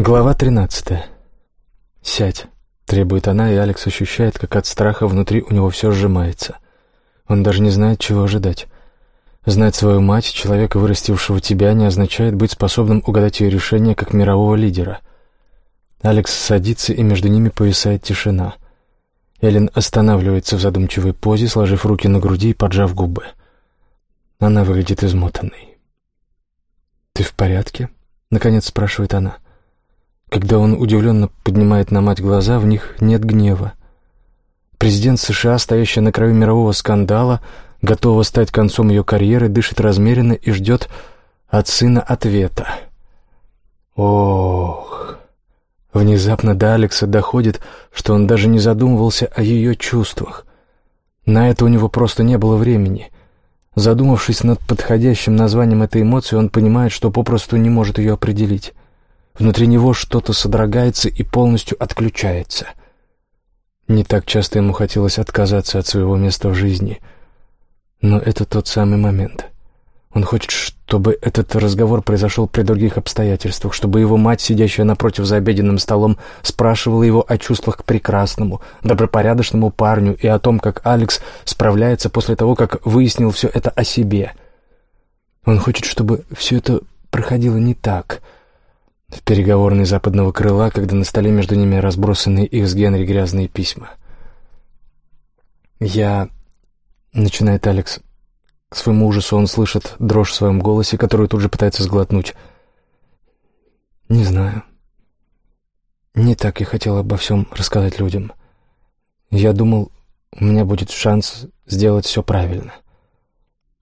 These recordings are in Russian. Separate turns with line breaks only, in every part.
Глава 13. «Сядь», — требует она, и Алекс ощущает, как от страха внутри у него все сжимается. Он даже не знает, чего ожидать. Знать свою мать, человека, вырастившего тебя, не означает быть способным угадать ее решение как мирового лидера. Алекс садится, и между ними повисает тишина. Эллен останавливается в задумчивой позе, сложив руки на груди и поджав губы. Она выглядит измотанной. «Ты в порядке?» — наконец спрашивает она. — когда он удивленно поднимает на мать глаза, в них нет гнева. Президент США, стоящий на краю мирового скандала, готова стать концом ее карьеры, дышит размеренно и ждет от сына ответа. Ох! Внезапно до Алекса доходит, что он даже не задумывался о ее чувствах. На это у него просто не было времени. Задумавшись над подходящим названием этой эмоции, он понимает, что попросту не может ее определить. Внутри него что-то содрогается и полностью отключается. Не так часто ему хотелось отказаться от своего места в жизни. Но это тот самый момент. Он хочет, чтобы этот разговор произошел при других обстоятельствах, чтобы его мать, сидящая напротив за обеденным столом, спрашивала его о чувствах к прекрасному, добропорядочному парню и о том, как Алекс справляется после того, как выяснил все это о себе. Он хочет, чтобы все это проходило не так — в переговорной западного крыла, когда на столе между ними разбросаны их с Генри грязные письма. «Я...» — начинает Алекс. К своему ужасу он слышит дрожь в своем голосе, которую тут же пытается сглотнуть. «Не знаю. Не так я хотел обо всем рассказать людям. Я думал, у меня будет шанс сделать все правильно».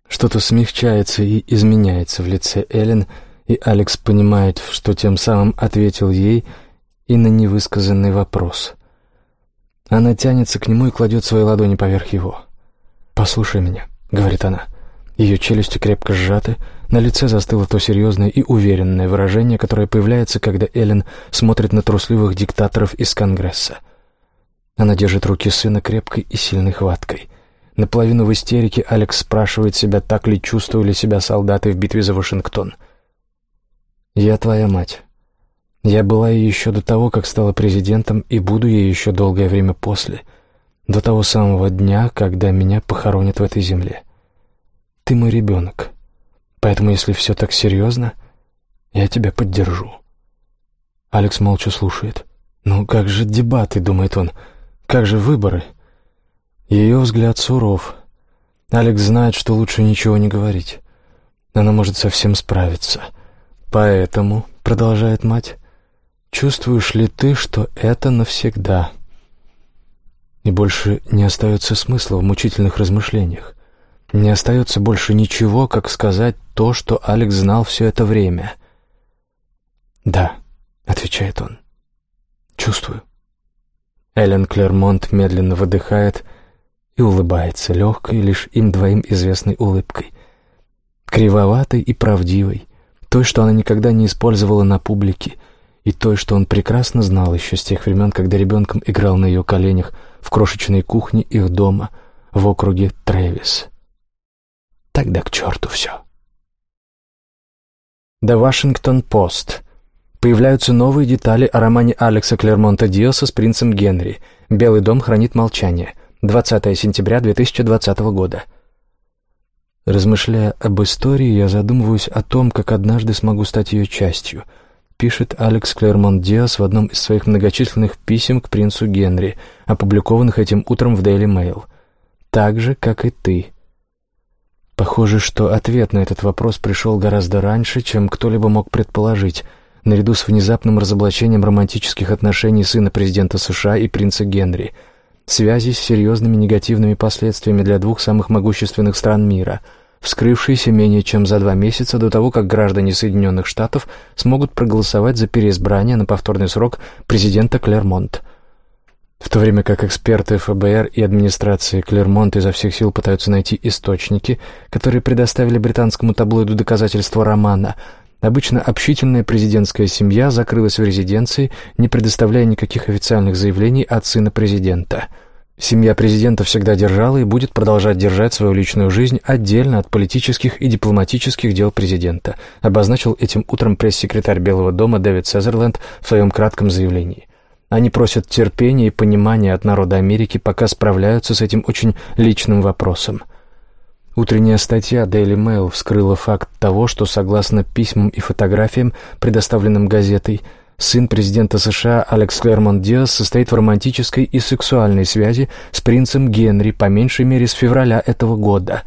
Что-то смягчается и изменяется в лице Эллен — и Алекс понимает, что тем самым ответил ей и на невысказанный вопрос. Она тянется к нему и кладет свои ладони поверх его. «Послушай меня», — говорит она. Ее челюсти крепко сжаты, на лице застыло то серьезное и уверенное выражение, которое появляется, когда Эллен смотрит на трусливых диктаторов из Конгресса. Она держит руки сына крепкой и сильной хваткой. Наполовину в истерике Алекс спрашивает себя, так ли чувствовали себя солдаты в битве за Вашингтон — «Я твоя мать. Я была ей еще до того, как стала президентом, и буду ей еще долгое время после, до того самого дня, когда меня похоронят в этой земле. Ты мой ребенок, поэтому если все так серьезно, я тебя поддержу». Алекс молча слушает. «Ну как же дебаты?» — думает он. «Как же выборы?» Ее взгляд суров. Алекс знает, что лучше ничего не говорить. Она может совсем справиться. «Поэтому», — продолжает мать, — «чувствуешь ли ты, что это навсегда?» И больше не остается смысла в мучительных размышлениях. Не остается больше ничего, как сказать то, что Алекс знал все это время. «Да», — отвечает он, — «чувствую». Эллен Клермонт медленно выдыхает и улыбается легкой, лишь им двоим известной улыбкой. Кривоватой и правдивой, той, что она никогда не использовала на публике, и той, что он прекрасно знал еще с тех времен, когда ребенком играл на ее коленях в крошечной кухне их дома в округе Трэвис. Тогда к черту все. The Washington Post. Появляются новые детали о романе Алекса Клермонта Диоса с принцем Генри. «Белый дом хранит молчание». 20 сентября 2020 года. Размышляя об истории, я задумываюсь о том, как однажды смогу стать ее частью, пишет Алекс Клермонт Диас в одном из своих многочисленных писем к принцу Генри, опубликованных этим утром в Daily Mail. Так же, как и ты. Похоже, что ответ на этот вопрос пришел гораздо раньше, чем кто-либо мог предположить, наряду с внезапным разоблачением романтических отношений сына президента США и принца Генри — связи с серьезными негативными последствиями для двух самых могущественных стран мира, вскрывшиеся менее чем за два месяца до того, как граждане Соединенных Штатов смогут проголосовать за переизбрание на повторный срок президента Клермонт. В то время как эксперты ФБР и администрации Клермонт изо всех сил пытаются найти источники, которые предоставили британскому таблоиду доказательства романа – Обычно общительная президентская семья закрылась в резиденции, не предоставляя никаких официальных заявлений от сына президента. Семья президента всегда держала и будет продолжать держать свою личную жизнь отдельно от политических и дипломатических дел президента, обозначил этим утром пресс-секретарь Белого дома Дэвид Сезерленд в своем кратком заявлении. Они просят терпения и понимания от народа Америки, пока справляются с этим очень личным вопросом. Утренняя статья Daily Mail вскрыла факт того, что, согласно письмам и фотографиям, предоставленным газетой, сын президента США Алекс Клермонт Диас состоит в романтической и сексуальной связи с принцем Генри по меньшей мере с февраля этого года.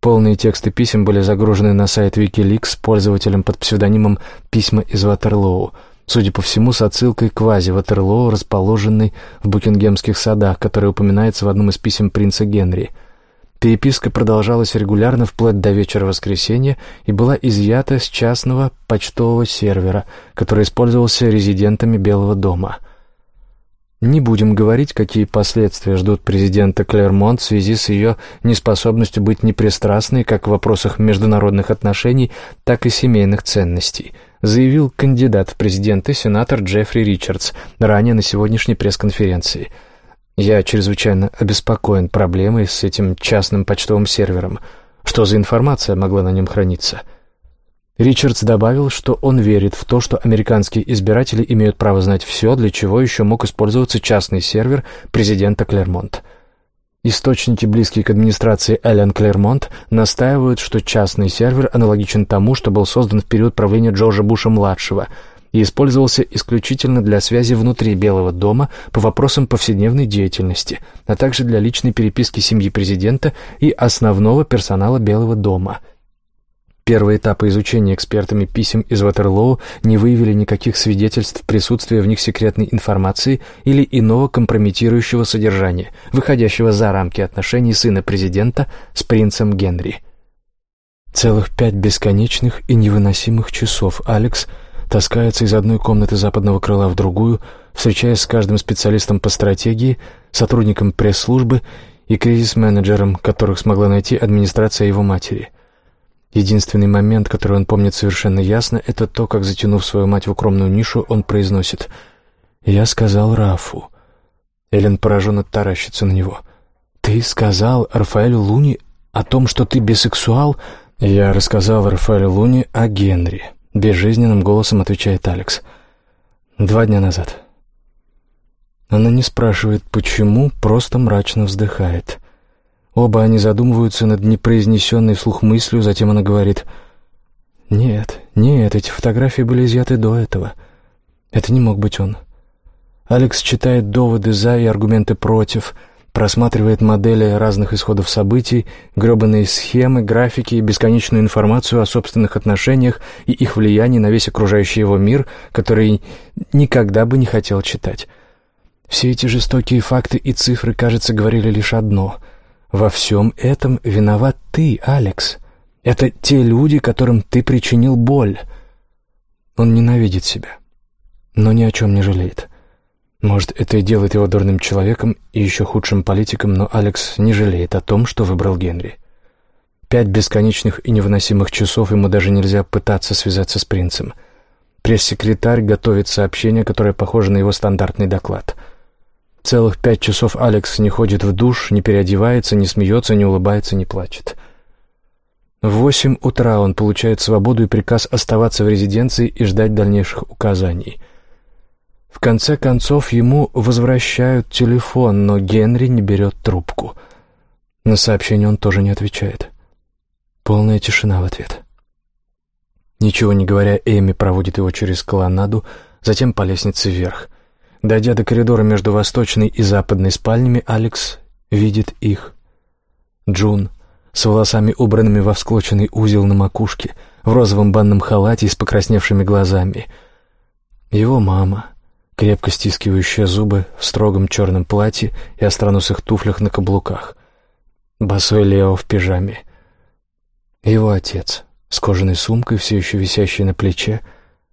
Полные тексты писем были загружены на сайт Wikileaks пользователем под псевдонимом «Письма из Ватерлоу», судя по всему, с отсылкой к вазе Ватерлоу, расположенной в Букингемских садах, которая упоминается в одном из писем принца Генри – Переписка продолжалась регулярно вплоть до вечера воскресенья и была изъята с частного почтового сервера, который использовался резидентами Белого дома. Не будем говорить, какие последствия ждут президента Клермонт в связи с ее неспособностью быть непристрастной как в вопросах международных отношений, так и семейных ценностей, заявил кандидат в президенты сенатор Джеффри Ричардс ранее на сегодняшней пресс-конференции – я чрезвычайно обеспокоен проблемой с этим частным почтовым сервером. Что за информация могла на нем храниться? Ричардс добавил, что он верит в то, что американские избиратели имеют право знать все, для чего еще мог использоваться частный сервер президента Клермонт. Источники, близкие к администрации Эллен Клермонт, настаивают, что частный сервер аналогичен тому, что был создан в период правления Джорджа Буша-младшего – и использовался исключительно для связи внутри Белого дома по вопросам повседневной деятельности, а также для личной переписки семьи президента и основного персонала Белого дома. Первые этапы изучения экспертами писем из Ватерлоу не выявили никаких свидетельств присутствия в них секретной информации или иного компрометирующего содержания, выходящего за рамки отношений сына президента с принцем Генри. Целых пять бесконечных и невыносимых часов Алекс – таскается из одной комнаты западного крыла в другую, встречаясь с каждым специалистом по стратегии, сотрудником пресс-службы и кризис-менеджером, которых смогла найти администрация его матери. Единственный момент, который он помнит совершенно ясно, это то, как, затянув свою мать в укромную нишу, он произносит «Я сказал Рафу». Эллен пораженно таращится на него. «Ты сказал Рафаэлю Луни о том, что ты бисексуал?» «Я рассказал Рафаэлю Луни о Генри», Безжизненным голосом отвечает Алекс. Два дня назад. Она не спрашивает, почему, просто мрачно вздыхает. Оба они задумываются над непроизнесенной вслух мыслью, затем она говорит «Нет, нет, эти фотографии были изъяты до этого. Это не мог быть он». Алекс читает доводы «за» и аргументы «против», просматривает модели разных исходов событий, гребаные схемы, графики и бесконечную информацию о собственных отношениях и их влиянии на весь окружающий его мир, который никогда бы не хотел читать. Все эти жестокие факты и цифры, кажется, говорили лишь одно. Во всем этом виноват ты, Алекс. Это те люди, которым ты причинил боль. Он ненавидит себя, но ни о чем не жалеет. Может, это и делает его дурным человеком и еще худшим политиком, но Алекс не жалеет о том, что выбрал Генри. Пять бесконечных и невыносимых часов ему даже нельзя пытаться связаться с принцем. Пресс-секретарь готовит сообщение, которое похоже на его стандартный доклад. Целых пять часов Алекс не ходит в душ, не переодевается, не смеется, не улыбается, не плачет. В восемь утра он получает свободу и приказ оставаться в резиденции и ждать дальнейших указаний — в конце концов, ему возвращают телефон, но Генри не берет трубку. На сообщение он тоже не отвечает. Полная тишина в ответ. Ничего не говоря, Эми проводит его через колоннаду, затем по лестнице вверх. Дойдя до коридора между восточной и западной спальнями, Алекс видит их. Джун с волосами убранными во всклоченный узел на макушке, в розовом банном халате и с покрасневшими глазами. Его мама — крепко стискивающая зубы в строгом черном платье и остроносых туфлях на каблуках. Босой Лео в пижаме. Его отец, с кожаной сумкой, все еще висящей на плече,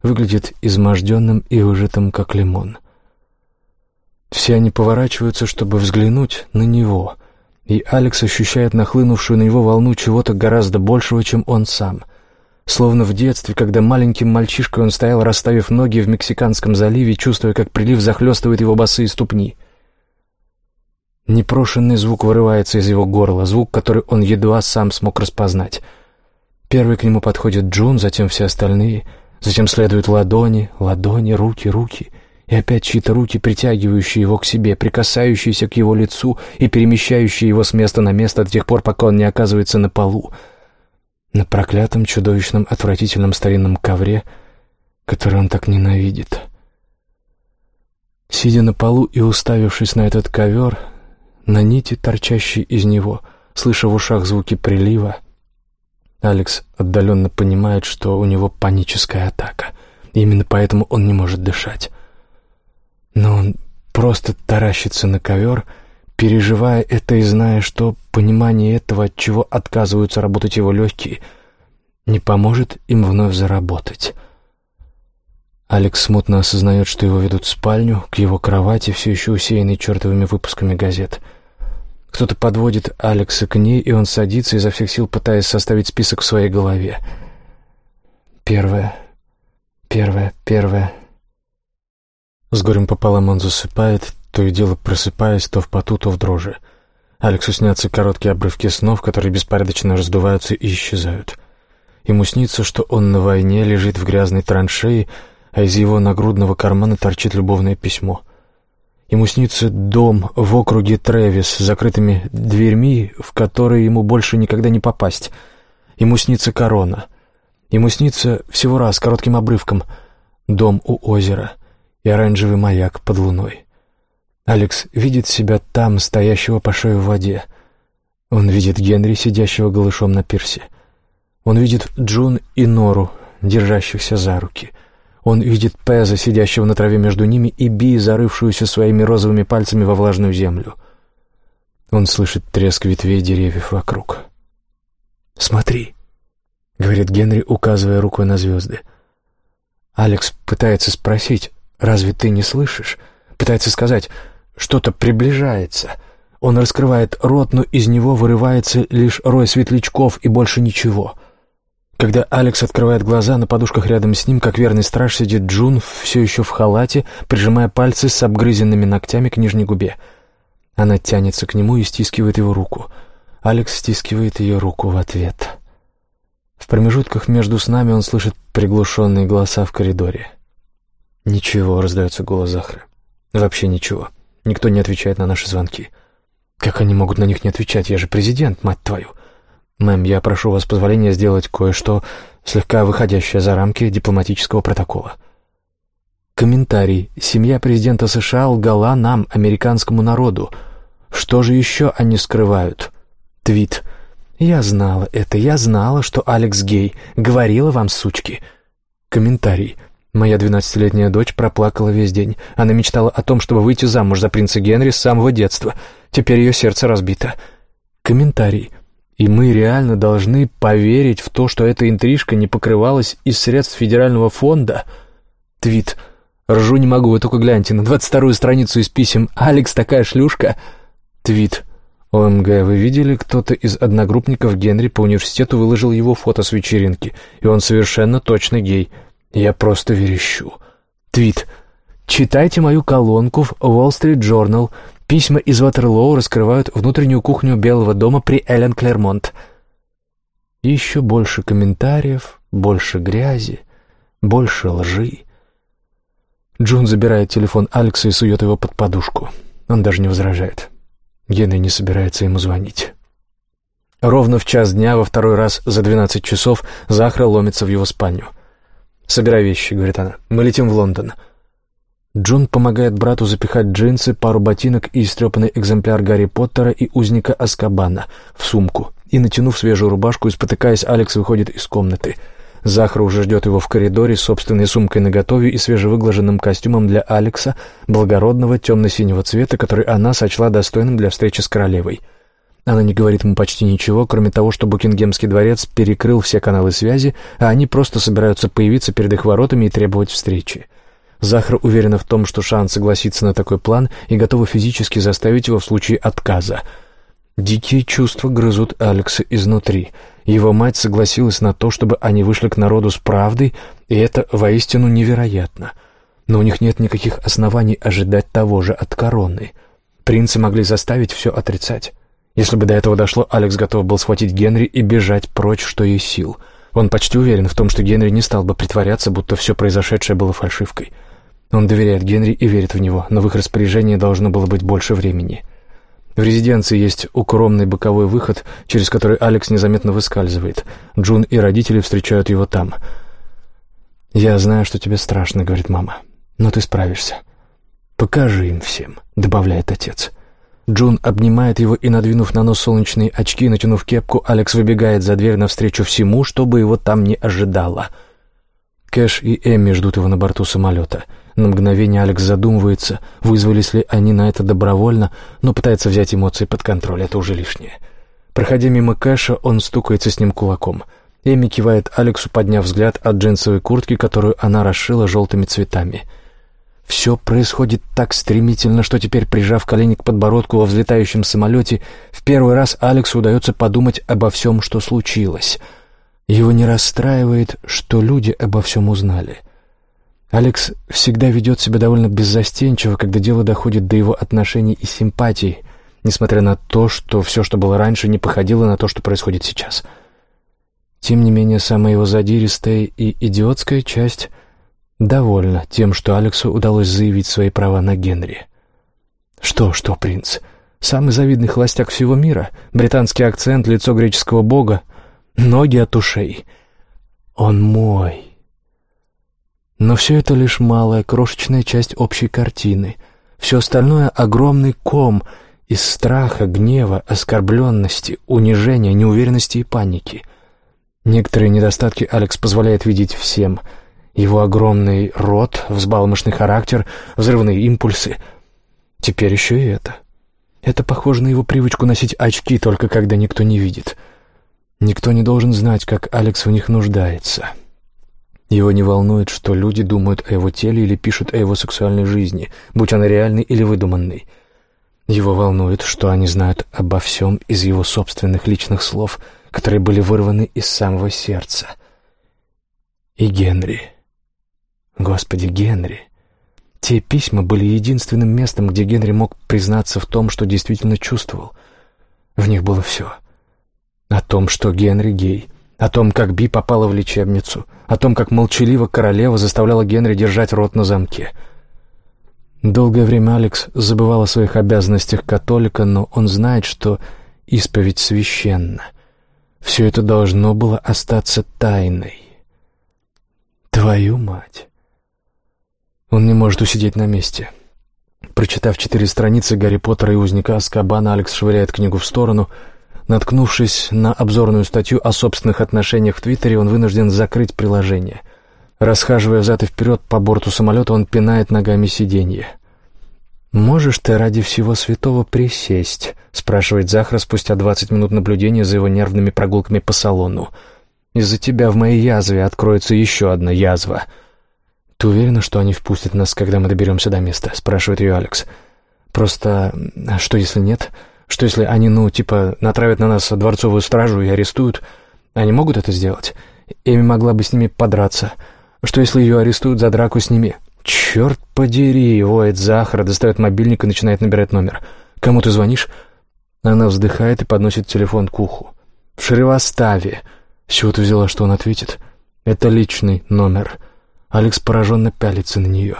выглядит изможденным и выжатым, как лимон. Все они поворачиваются, чтобы взглянуть на него, и Алекс ощущает нахлынувшую на него волну чего-то гораздо большего, чем он сам — Словно в детстве, когда маленьким мальчишкой он стоял, расставив ноги в Мексиканском заливе, чувствуя, как прилив захлестывает его босые ступни. Непрошенный звук вырывается из его горла, звук, который он едва сам смог распознать. Первый к нему подходит Джун, затем все остальные, затем следуют ладони, ладони, руки, руки, и опять чьи-то руки, притягивающие его к себе, прикасающиеся к его лицу и перемещающие его с места на место до тех пор, пока он не оказывается на полу, на проклятом, чудовищном, отвратительном старинном ковре, который он так ненавидит. Сидя на полу и уставившись на этот ковер, на нити, торчащей из него, слыша в ушах звуки прилива, Алекс отдаленно понимает, что у него паническая атака. Именно поэтому он не может дышать. Но он просто таращится на ковер, переживая это и зная, что понимание этого, от чего отказываются работать его легкие, не поможет им вновь заработать. Алекс смутно осознает, что его ведут в спальню, к его кровати, все еще усеянной чертовыми выпусками газет. Кто-то подводит Алекса к ней, и он садится, изо всех сил пытаясь составить список в своей голове. Первое, первое, первое. С горем пополам он засыпает, то и дело просыпаясь то в поту, то в дрожи. Алексу снятся короткие обрывки снов, которые беспорядочно раздуваются и исчезают. Ему снится, что он на войне лежит в грязной траншеи, а из его нагрудного кармана торчит любовное письмо. Ему снится дом в округе Трэвис с закрытыми дверьми, в которые ему больше никогда не попасть. Ему снится корона. Ему снится всего раз коротким обрывком дом у озера и оранжевый маяк под луной. Алекс видит себя там, стоящего по шею в воде. Он видит Генри, сидящего голышом на пирсе. Он видит Джун и Нору, держащихся за руки — он видит Пеза, сидящего на траве между ними, и Би, зарывшуюся своими розовыми пальцами во влажную землю. Он слышит треск ветвей деревьев вокруг. «Смотри», — говорит Генри, указывая рукой на звезды. Алекс пытается спросить, «Разве ты не слышишь?» Пытается сказать, «Что-то приближается». Он раскрывает рот, но из него вырывается лишь рой светлячков и больше ничего — когда Алекс открывает глаза, на подушках рядом с ним, как верный страж, сидит Джун, все еще в халате, прижимая пальцы с обгрызенными ногтями к нижней губе. Она тянется к нему и стискивает его руку. Алекс стискивает ее руку в ответ. В промежутках между снами он слышит приглушенные голоса в коридоре. «Ничего», — раздается голос Захара. «Вообще ничего. Никто не отвечает на наши звонки». «Как они могут на них не отвечать? Я же президент, мать твою!» «Мэм, я прошу вас позволения сделать кое-что, слегка выходящее за рамки дипломатического протокола». Комментарий. Семья президента США лгала нам, американскому народу. Что же еще они скрывают? Твит. Я знала это, я знала, что Алекс гей. Говорила вам, сучки. Комментарий. Моя двенадцатилетняя дочь проплакала весь день. Она мечтала о том, чтобы выйти замуж за принца Генри с самого детства. Теперь ее сердце разбито. Комментарий. И мы реально должны поверить в то, что эта интрижка не покрывалась из средств федерального фонда. Твит. Ржу не могу, вы только гляньте на двадцать вторую страницу из писем. «Алекс такая шлюшка». Твит. ОМГ, вы видели, кто-то из одногруппников Генри по университету выложил его фото с вечеринки, и он совершенно точно гей. Я просто верещу. Твит. Читайте мою колонку в Wall Street Journal. Письма из Ватерлоу раскрывают внутреннюю кухню Белого дома при Эллен Клермонт. еще больше комментариев, больше грязи, больше лжи. Джун забирает телефон Алекса и сует его под подушку. Он даже не возражает. Генри не собирается ему звонить. Ровно в час дня, во второй раз за двенадцать часов, Захра ломится в его спальню. «Собирай вещи», — говорит она. «Мы летим в Лондон». Джон помогает брату запихать джинсы, пару ботинок и истрепанный экземпляр Гарри Поттера и узника Аскабана в сумку. И, натянув свежую рубашку и спотыкаясь, Алекс выходит из комнаты. Захар уже ждет его в коридоре с собственной сумкой наготове и свежевыглаженным костюмом для Алекса, благородного темно-синего цвета, который она сочла достойным для встречи с королевой. Она не говорит ему почти ничего, кроме того, что Букингемский дворец перекрыл все каналы связи, а они просто собираются появиться перед их воротами и требовать встречи. Захар уверена в том, что Шан согласится на такой план и готова физически заставить его в случае отказа. Дикие чувства грызут Алекса изнутри. Его мать согласилась на то, чтобы они вышли к народу с правдой, и это воистину невероятно. Но у них нет никаких оснований ожидать того же от короны. Принцы могли заставить все отрицать. Если бы до этого дошло, Алекс готов был схватить Генри и бежать прочь, что есть сил. Он почти уверен в том, что Генри не стал бы притворяться, будто все произошедшее было фальшивкой. Он доверяет Генри и верит в него, но в их распоряжении должно было быть больше времени. В резиденции есть укромный боковой выход, через который Алекс незаметно выскальзывает. Джун и родители встречают его там. «Я знаю, что тебе страшно», — говорит мама, — «но ты справишься». «Покажи им всем», — добавляет отец. Джун обнимает его и, надвинув на нос солнечные очки, натянув кепку, Алекс выбегает за дверь навстречу всему, чтобы его там не ожидало. Кэш и Эмми ждут его на борту самолета. На мгновение Алекс задумывается, вызвались ли они на это добровольно, но пытается взять эмоции под контроль, это уже лишнее. Проходя мимо Кэша, он стукается с ним кулаком. Эми кивает Алексу, подняв взгляд от джинсовой куртки, которую она расшила желтыми цветами — все происходит так стремительно, что теперь, прижав колени к подбородку во взлетающем самолете, в первый раз Алексу удается подумать обо всем, что случилось. Его не расстраивает, что люди обо всем узнали. Алекс всегда ведет себя довольно беззастенчиво, когда дело доходит до его отношений и симпатий, несмотря на то, что все, что было раньше, не походило на то, что происходит сейчас. Тем не менее, самая его задиристая и идиотская часть — довольна тем, что Алексу удалось заявить свои права на Генри. Что, что, принц? Самый завидный холостяк всего мира, британский акцент, лицо греческого бога, ноги от ушей. Он мой. Но все это лишь малая, крошечная часть общей картины. Все остальное — огромный ком из страха, гнева, оскорбленности, унижения, неуверенности и паники. Некоторые недостатки Алекс позволяет видеть всем — его огромный рот, взбалмошный характер, взрывные импульсы. Теперь еще и это. Это похоже на его привычку носить очки, только когда никто не видит. Никто не должен знать, как Алекс в них нуждается. Его не волнует, что люди думают о его теле или пишут о его сексуальной жизни, будь она реальной или выдуманной. Его волнует, что они знают обо всем из его собственных личных слов, которые были вырваны из самого сердца. И Генри. Господи, Генри. Те письма были единственным местом, где Генри мог признаться в том, что действительно чувствовал. В них было все. О том, что Генри гей, о том, как Би попала в лечебницу, о том, как молчаливо королева заставляла Генри держать рот на замке. Долгое время Алекс забывал о своих обязанностях католика, но он знает, что исповедь священна. Все это должно было остаться тайной. Твою мать! Он не может усидеть на месте. Прочитав четыре страницы Гарри Поттера и узника Аскабана, Алекс швыряет книгу в сторону. Наткнувшись на обзорную статью о собственных отношениях в Твиттере, он вынужден закрыть приложение. Расхаживая взад и вперед по борту самолета, он пинает ногами сиденье. «Можешь ты ради всего святого присесть?» — спрашивает Захара спустя двадцать минут наблюдения за его нервными прогулками по салону. «Из-за тебя в моей язве откроется еще одна язва». «Ты уверена, что они впустят нас, когда мы доберемся до места?» — спрашивает ее Алекс. «Просто... А что, если нет? Что, если они, ну, типа, натравят на нас дворцовую стражу и арестуют? Они могут это сделать? Эми могла бы с ними подраться. Что, если ее арестуют за драку с ними?» «Черт подери!» — воет Захар, достает мобильник и начинает набирать номер. «Кому ты звонишь?» Она вздыхает и подносит телефон к уху. «В Шривоставе!» «С чего ты взяла, что он ответит?» «Это личный номер». Алекс пораженно пялится на нее.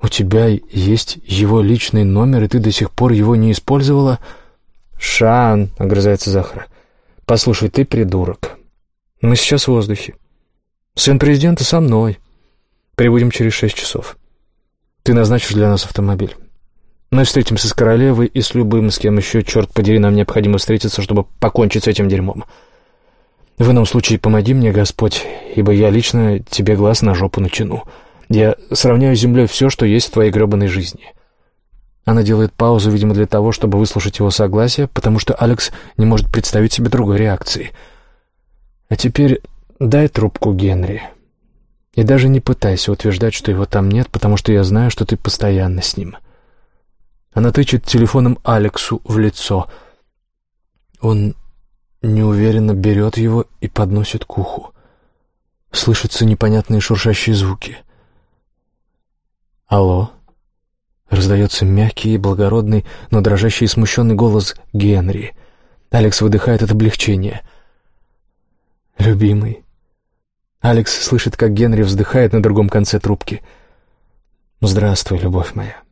«У тебя есть его личный номер, и ты до сих пор его не использовала?» «Шан!» — огрызается Захара. «Послушай, ты придурок. Мы сейчас в воздухе. Сын президента со мной. Прибудем через шесть часов. Ты назначишь для нас автомобиль. Мы встретимся с королевой и с любым, с кем еще, черт подери, нам необходимо встретиться, чтобы покончить с этим дерьмом. В ином случае помоги мне, Господь, ибо я лично тебе глаз на жопу натяну. Я сравняю с землей все, что есть в твоей гребаной жизни». Она делает паузу, видимо, для того, чтобы выслушать его согласие, потому что Алекс не может представить себе другой реакции. «А теперь дай трубку Генри. И даже не пытайся утверждать, что его там нет, потому что я знаю, что ты постоянно с ним». Она тычет телефоном Алексу в лицо. Он неуверенно берет его и подносит к уху. Слышатся непонятные шуршащие звуки. «Алло?» — Раздается мягкий и благородный, но дрожащий и смущенный голос Генри. Алекс выдыхает от облегчения. «Любимый». Алекс слышит, как Генри вздыхает на другом конце трубки. «Здравствуй, любовь моя.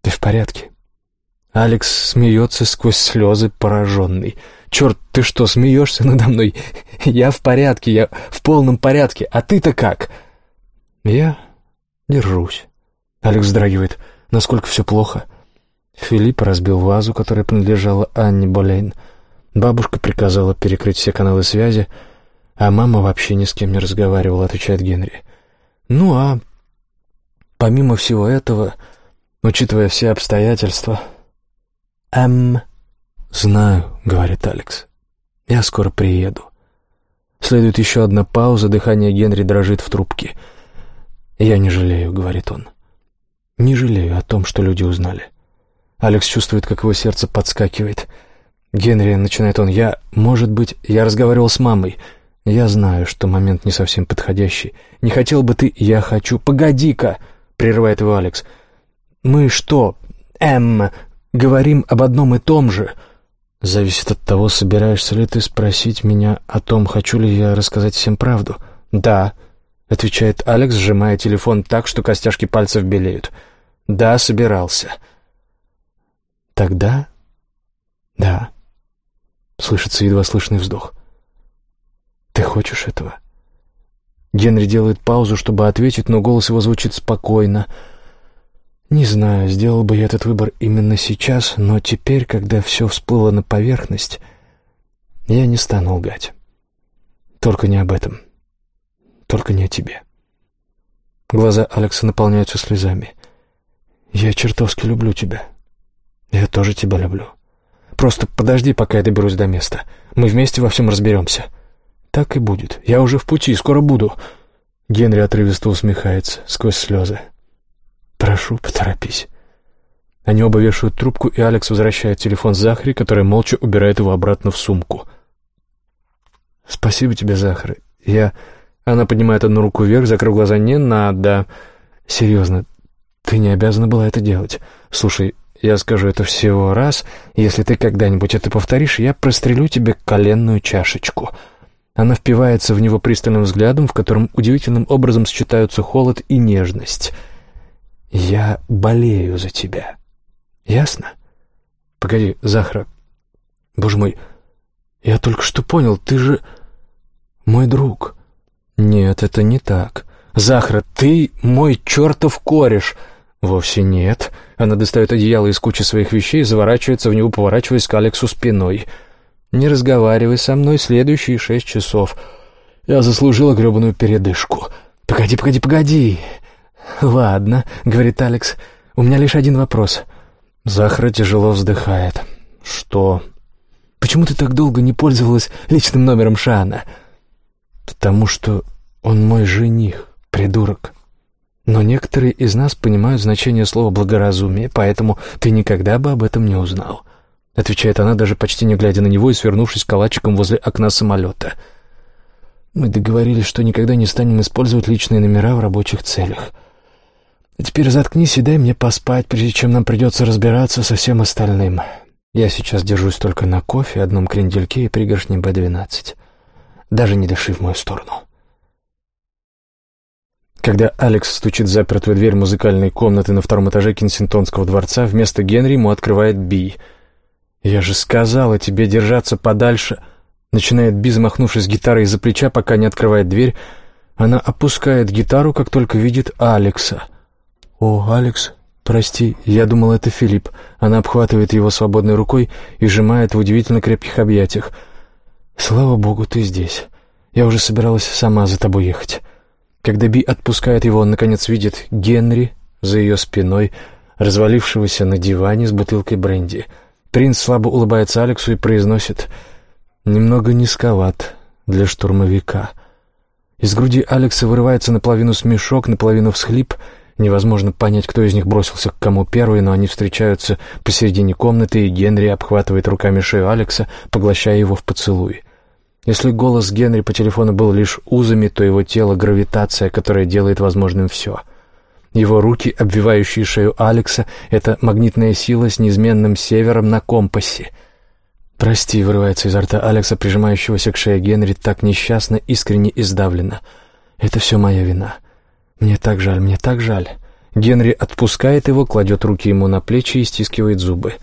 Ты в порядке?» Алекс смеется сквозь слезы, пораженный. «Черт, ты что, смеешься надо мной? Я в порядке, я в полном порядке, а ты-то как?» «Я держусь». Алекс вздрагивает. «Насколько все плохо?» Филипп разбил вазу, которая принадлежала Анне Болейн. Бабушка приказала перекрыть все каналы связи, а мама вообще ни с кем не разговаривала, отвечает Генри. «Ну а помимо всего этого, учитывая все обстоятельства...» «Эм...» «Знаю», — говорит Алекс. «Я скоро приеду». Следует еще одна пауза, дыхание Генри дрожит в трубке. «Я не жалею», — говорит он. «Не жалею о том, что люди узнали». Алекс чувствует, как его сердце подскакивает. «Генри», — начинает он, — «я... Может быть, я разговаривал с мамой. Я знаю, что момент не совсем подходящий. Не хотел бы ты... Я хочу... Погоди-ка!» — прерывает его Алекс. «Мы что, Эм, говорим об одном и том же?» «Зависит от того, собираешься ли ты спросить меня о том, хочу ли я рассказать всем правду». «Да», — отвечает Алекс, сжимая телефон так, что костяшки пальцев белеют. «Да, собирался». «Тогда?» «Да», — слышится едва слышный вздох. «Ты хочешь этого?» Генри делает паузу, чтобы ответить, но голос его звучит спокойно. «Не знаю, сделал бы я этот выбор именно сейчас, но теперь, когда все всплыло на поверхность, я не стану лгать. Только не об этом. Только не о тебе». Глаза Алекса наполняются слезами. «Я чертовски люблю тебя. Я тоже тебя люблю. Просто подожди, пока я доберусь до места. Мы вместе во всем разберемся». «Так и будет. Я уже в пути, скоро буду». Генри отрывисто усмехается сквозь слезы. «Прошу, поторопись». Они оба вешают трубку, и Алекс возвращает телефон Захари, который молча убирает его обратно в сумку. «Спасибо тебе, Захар. Я...» Она поднимает одну руку вверх, закрыв глаза. «Не надо. Серьезно, ты не обязана была это делать. Слушай, я скажу это всего раз. Если ты когда-нибудь это повторишь, я прострелю тебе коленную чашечку». Она впивается в него пристальным взглядом, в котором удивительным образом сочетаются холод и нежность. «Я болею за тебя. Ясно?» «Погоди, Захра. Боже мой, я только что понял, ты же мой друг». «Нет, это не так. Захра, ты мой чертов кореш». «Вовсе нет». Она достает одеяло из кучи своих вещей, заворачивается в него, поворачиваясь к Алексу спиной. Не разговаривай со мной следующие шесть часов. Я заслужила гребаную передышку. Погоди, погоди, погоди. Ладно, говорит Алекс. У меня лишь один вопрос. Захара тяжело вздыхает. Что? Почему ты так долго не пользовалась личным номером Шана? Потому что он мой жених, придурок. Но некоторые из нас понимают значение слова благоразумие, поэтому ты никогда бы об этом не узнал. — отвечает она, даже почти не глядя на него и свернувшись калачиком возле окна самолета. «Мы договорились, что никогда не станем использовать личные номера в рабочих целях. А теперь заткнись и дай мне поспать, прежде чем нам придется разбираться со всем остальным. Я сейчас держусь только на кофе, одном крендельке и пригоршне Б-12. Даже не дыши в мою сторону». Когда Алекс стучит в запертую дверь музыкальной комнаты на втором этаже Кенсингтонского дворца, вместо Генри ему открывает Би — «Я же сказала тебе держаться подальше!» Начинает Би, замахнувшись гитарой из-за плеча, пока не открывает дверь. Она опускает гитару, как только видит Алекса. «О, Алекс, прости, я думал, это Филипп». Она обхватывает его свободной рукой и сжимает в удивительно крепких объятиях. «Слава богу, ты здесь. Я уже собиралась сама за тобой ехать». Когда Би отпускает его, он, наконец, видит Генри за ее спиной, развалившегося на диване с бутылкой бренди — Принц слабо улыбается Алексу и произносит «Немного низковат для штурмовика». Из груди Алекса вырывается наполовину смешок, наполовину всхлип. Невозможно понять, кто из них бросился к кому первый, но они встречаются посередине комнаты, и Генри обхватывает руками шею Алекса, поглощая его в поцелуй. Если голос Генри по телефону был лишь узами, то его тело — гравитация, которая делает возможным все. Его руки, обвивающие шею Алекса, — это магнитная сила с неизменным севером на компасе. «Прости», — вырывается изо рта Алекса, прижимающегося к шее Генри, так несчастно, искренне и. «Это все моя вина. Мне так жаль, мне так жаль». Генри отпускает его, кладет руки ему на плечи и стискивает зубы.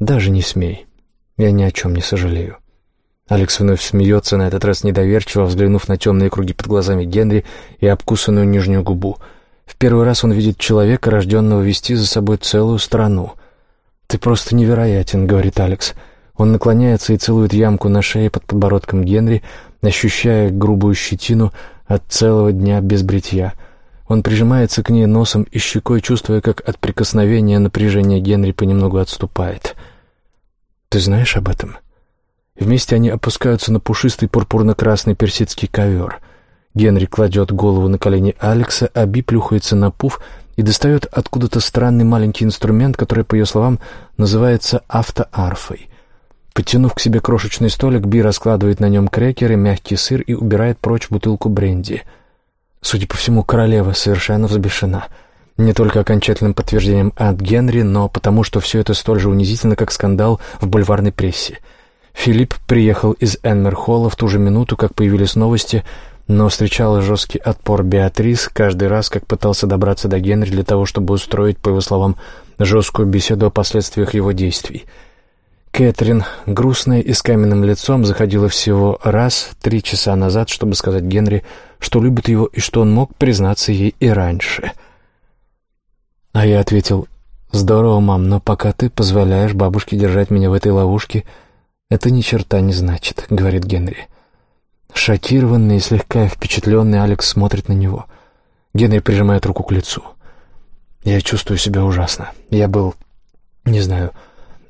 «Даже не смей. Я ни о чем не сожалею». Алекс вновь смеется, на этот раз недоверчиво, взглянув на темные круги под глазами Генри и обкусанную нижнюю губу. В первый раз он видит человека, рожденного вести за собой целую страну. «Ты просто невероятен», — говорит Алекс. Он наклоняется и целует ямку на шее под подбородком Генри, ощущая грубую щетину от целого дня без бритья. Он прижимается к ней носом и щекой, чувствуя, как от прикосновения напряжение Генри понемногу отступает. «Ты знаешь об этом?» Вместе они опускаются на пушистый пурпурно-красный персидский ковер. Генри кладет голову на колени Алекса, а Би плюхается на пуф и достает откуда-то странный маленький инструмент, который, по ее словам, называется автоарфой. Подтянув к себе крошечный столик, Би раскладывает на нем крекеры, мягкий сыр и убирает прочь бутылку бренди. Судя по всему, королева совершенно взбешена. Не только окончательным подтверждением от Генри, но потому, что все это столь же унизительно, как скандал в бульварной прессе — Филипп приехал из Энмерхолла в ту же минуту, как появились новости, но встречал жесткий отпор Беатрис каждый раз, как пытался добраться до Генри для того, чтобы устроить, по его словам, жесткую беседу о последствиях его действий. Кэтрин, грустная и с каменным лицом, заходила всего раз три часа назад, чтобы сказать Генри, что любит его и что он мог признаться ей и раньше. А я ответил, «Здорово, мам, но пока ты позволяешь бабушке держать меня в этой ловушке, — «Это ни черта не значит», — говорит Генри. Шокированный и слегка впечатленный Алекс смотрит на него. Генри прижимает руку к лицу. «Я чувствую себя ужасно. Я был... не знаю...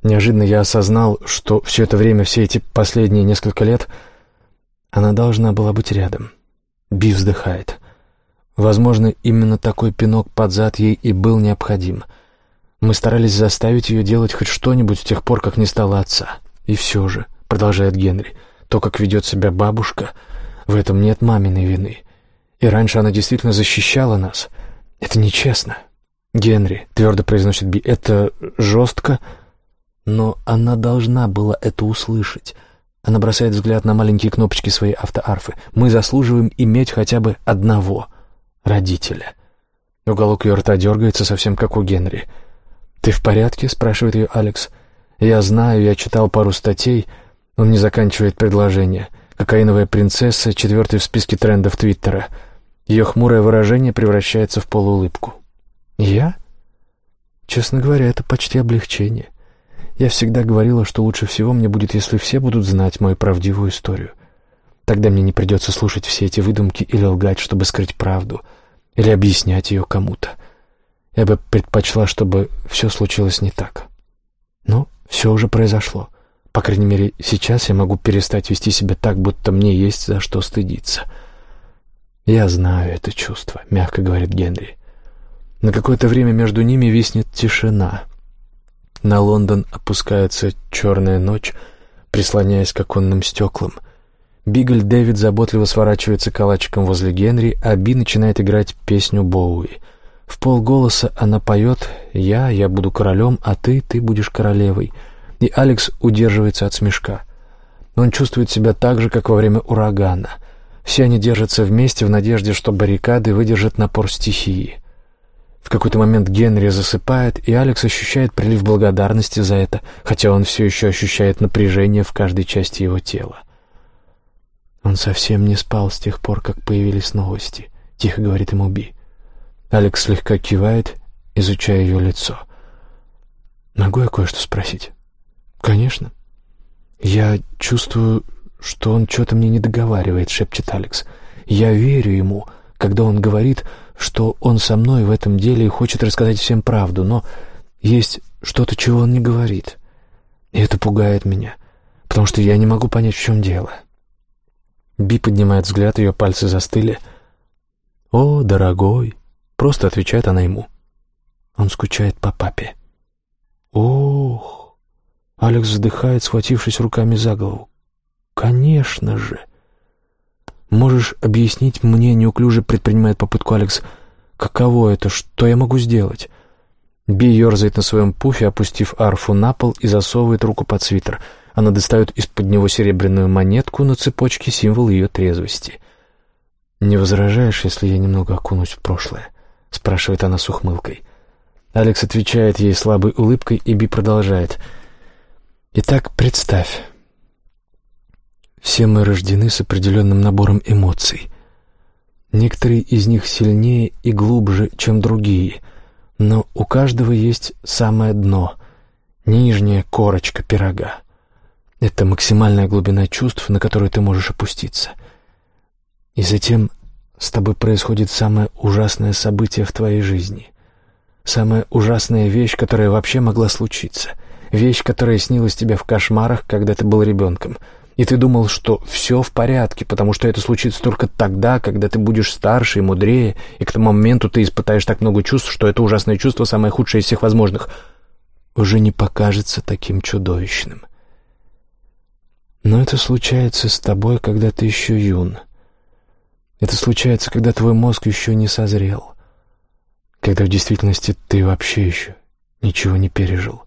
Неожиданно я осознал, что все это время, все эти последние несколько лет, она должна была быть рядом. Би вздыхает. Возможно, именно такой пинок под зад ей и был необходим. Мы старались заставить ее делать хоть что-нибудь с тех пор, как не стало отца. И все же, продолжает Генри, то, как ведет себя бабушка, в этом нет маминой вины. И раньше она действительно защищала нас. Это нечестно. Генри, твердо произносит Би, это жестко, но она должна была это услышать. Она бросает взгляд на маленькие кнопочки своей автоарфы. Мы заслуживаем иметь хотя бы одного родителя. Уголок ее рта дергается, совсем как у Генри. «Ты в порядке?» — спрашивает ее Алекс. Я знаю, я читал пару статей. Он не заканчивает предложение. Кокаиновая принцесса, четвертый в списке трендов Твиттера. Ее хмурое выражение превращается в полуулыбку. Я? Честно говоря, это почти облегчение. Я всегда говорила, что лучше всего мне будет, если все будут знать мою правдивую историю. Тогда мне не придется слушать все эти выдумки или лгать, чтобы скрыть правду, или объяснять ее кому-то. Я бы предпочла, чтобы все случилось не так. Но все уже произошло. По крайней мере, сейчас я могу перестать вести себя так, будто мне есть за что стыдиться. «Я знаю это чувство», — мягко говорит Генри. На какое-то время между ними виснет тишина. На Лондон опускается черная ночь, прислоняясь к оконным стеклам. Бигль Дэвид заботливо сворачивается калачиком возле Генри, а Би начинает играть песню Боуи — в полголоса она поет «Я, я буду королем, а ты, ты будешь королевой». И Алекс удерживается от смешка. Он чувствует себя так же, как во время урагана. Все они держатся вместе в надежде, что баррикады выдержат напор стихии. В какой-то момент Генри засыпает, и Алекс ощущает прилив благодарности за это, хотя он все еще ощущает напряжение в каждой части его тела. «Он совсем не спал с тех пор, как появились новости», — тихо говорит ему Би. Алекс слегка кивает, изучая ее лицо. «Могу я кое-что спросить?» «Конечно». «Я чувствую, что он что-то мне не договаривает», — шепчет Алекс. «Я верю ему, когда он говорит, что он со мной в этом деле и хочет рассказать всем правду, но есть что-то, чего он не говорит. И это пугает меня, потому что я не могу понять, в чем дело». Би поднимает взгляд, ее пальцы застыли. «О, дорогой!» Просто отвечает она ему. Он скучает по папе. Ох! Алекс вздыхает, схватившись руками за голову. Конечно же. Можешь объяснить мне, неуклюже предпринимает попытку Алекс, Каково это? Что я могу сделать? Би ерзает на своем пуфе, опустив арфу на пол и засовывает руку под свитер. Она достает из-под него серебряную монетку на цепочке, символ ее трезвости. «Не возражаешь, если я немного окунусь в прошлое?» — спрашивает она с ухмылкой. Алекс отвечает ей слабой улыбкой, и Би продолжает. «Итак, представь. Все мы рождены с определенным набором эмоций. Некоторые из них сильнее и глубже, чем другие, но у каждого есть самое дно, нижняя корочка пирога. Это максимальная глубина чувств, на которую ты можешь опуститься. И затем с тобой происходит самое ужасное событие в твоей жизни. Самая ужасная вещь, которая вообще могла случиться. Вещь, которая снилась тебе в кошмарах, когда ты был ребенком — и ты думал, что все в порядке, потому что это случится только тогда, когда ты будешь старше и мудрее, и к тому моменту ты испытаешь так много чувств, что это ужасное чувство, самое худшее из всех возможных, уже не покажется таким чудовищным. Но это случается с тобой, когда ты еще юн. Это случается, когда твой мозг еще не созрел, когда в действительности ты вообще еще ничего не пережил.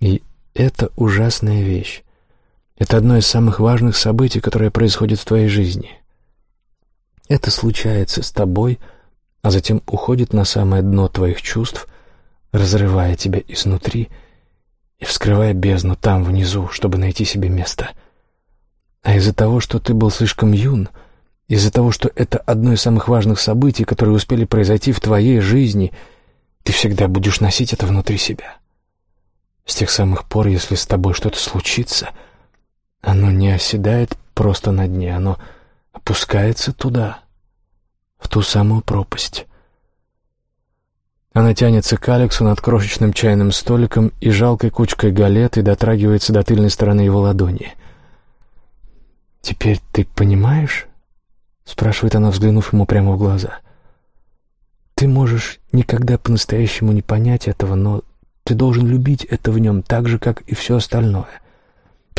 И это ужасная вещь. Это одно из самых важных событий, которое происходит в твоей жизни. Это случается с тобой, а затем уходит на самое дно твоих чувств, разрывая тебя изнутри и вскрывая бездну там внизу, чтобы найти себе место. А из-за того, что ты был слишком юн, из-за того, что это одно из самых важных событий, которые успели произойти в твоей жизни, ты всегда будешь носить это внутри себя. С тех самых пор, если с тобой что-то случится — оно не оседает просто на дне, оно опускается туда, в ту самую пропасть. Она тянется к Алексу над крошечным чайным столиком и жалкой кучкой галет и дотрагивается до тыльной стороны его ладони. «Теперь ты понимаешь?» — спрашивает она, взглянув ему прямо в глаза. «Ты можешь никогда по-настоящему не понять этого, но ты должен любить это в нем так же, как и все остальное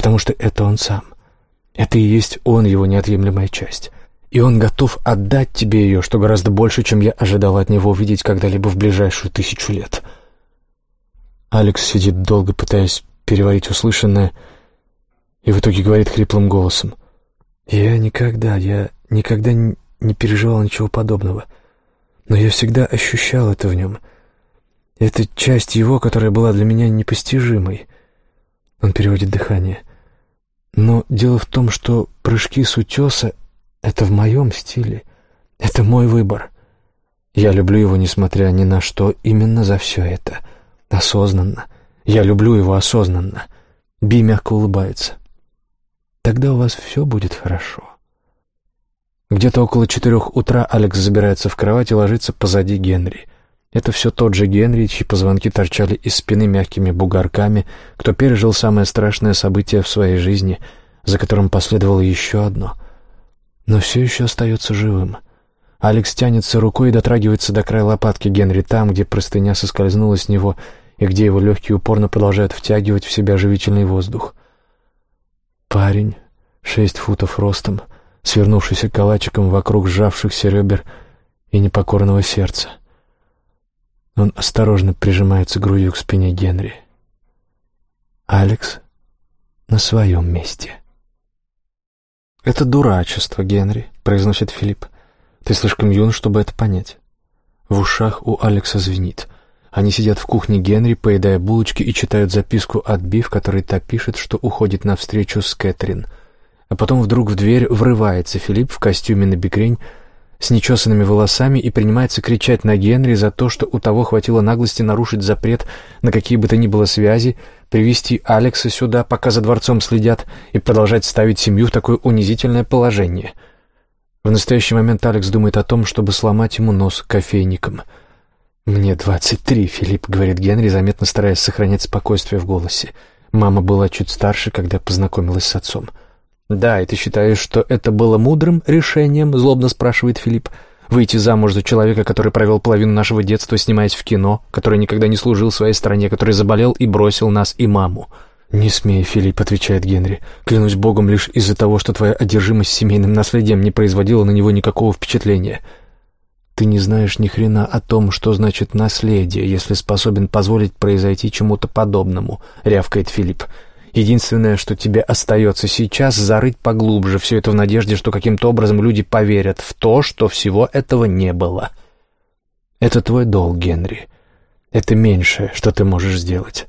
потому что это он сам. Это и есть он, его неотъемлемая часть. И он готов отдать тебе ее, что гораздо больше, чем я ожидал от него увидеть когда-либо в ближайшую тысячу лет. Алекс сидит долго, пытаясь переварить услышанное, и в итоге говорит хриплым голосом. «Я никогда, я никогда не переживал ничего подобного, но я всегда ощущал это в нем. Это часть его, которая была для меня непостижимой». Он переводит дыхание. Но дело в том, что прыжки с утеса — это в моем стиле. Это мой выбор. Я люблю его, несмотря ни на что, именно за все это. Осознанно. Я люблю его осознанно. Би мягко улыбается. Тогда у вас все будет хорошо. Где-то около четырех утра Алекс забирается в кровать и ложится позади Генри — это все тот же Генри, чьи позвонки торчали из спины мягкими бугорками, кто пережил самое страшное событие в своей жизни, за которым последовало еще одно. Но все еще остается живым. Алекс тянется рукой и дотрагивается до края лопатки Генри там, где простыня соскользнула с него и где его легкие упорно продолжают втягивать в себя живительный воздух. Парень, шесть футов ростом, свернувшийся калачиком вокруг сжавшихся ребер и непокорного сердца — он осторожно прижимается грудью к спине Генри. Алекс на своем месте. «Это дурачество, Генри», — произносит Филипп. «Ты слишком юн, чтобы это понять». В ушах у Алекса звенит. Они сидят в кухне Генри, поедая булочки и читают записку от Би, в которой та пишет, что уходит на встречу с Кэтрин. А потом вдруг в дверь врывается Филипп в костюме на бикрень, с нечесанными волосами и принимается кричать на Генри за то, что у того хватило наглости нарушить запрет на какие бы то ни было связи, привести Алекса сюда, пока за дворцом следят, и продолжать ставить семью в такое унизительное положение. В настоящий момент Алекс думает о том, чтобы сломать ему нос кофейником. «Мне двадцать три», — Филипп говорит Генри, заметно стараясь сохранять спокойствие в голосе. Мама была чуть старше, когда познакомилась с отцом. — «Да, и ты считаешь, что это было мудрым решением?» — злобно спрашивает Филипп. «Выйти замуж за человека, который провел половину нашего детства, снимаясь в кино, который никогда не служил своей стране, который заболел и бросил нас и маму». «Не смей, Филипп», — отвечает Генри. «Клянусь Богом лишь из-за того, что твоя одержимость семейным наследием не производила на него никакого впечатления». ты не знаешь ни хрена о том, что значит наследие, если способен позволить произойти чему-то подобному», — рявкает Филипп. «Единственное, что тебе остается сейчас, зарыть поглубже все это в надежде, что каким-то образом люди поверят в то, что всего этого не было. Это твой долг, Генри. Это меньшее, что ты можешь сделать».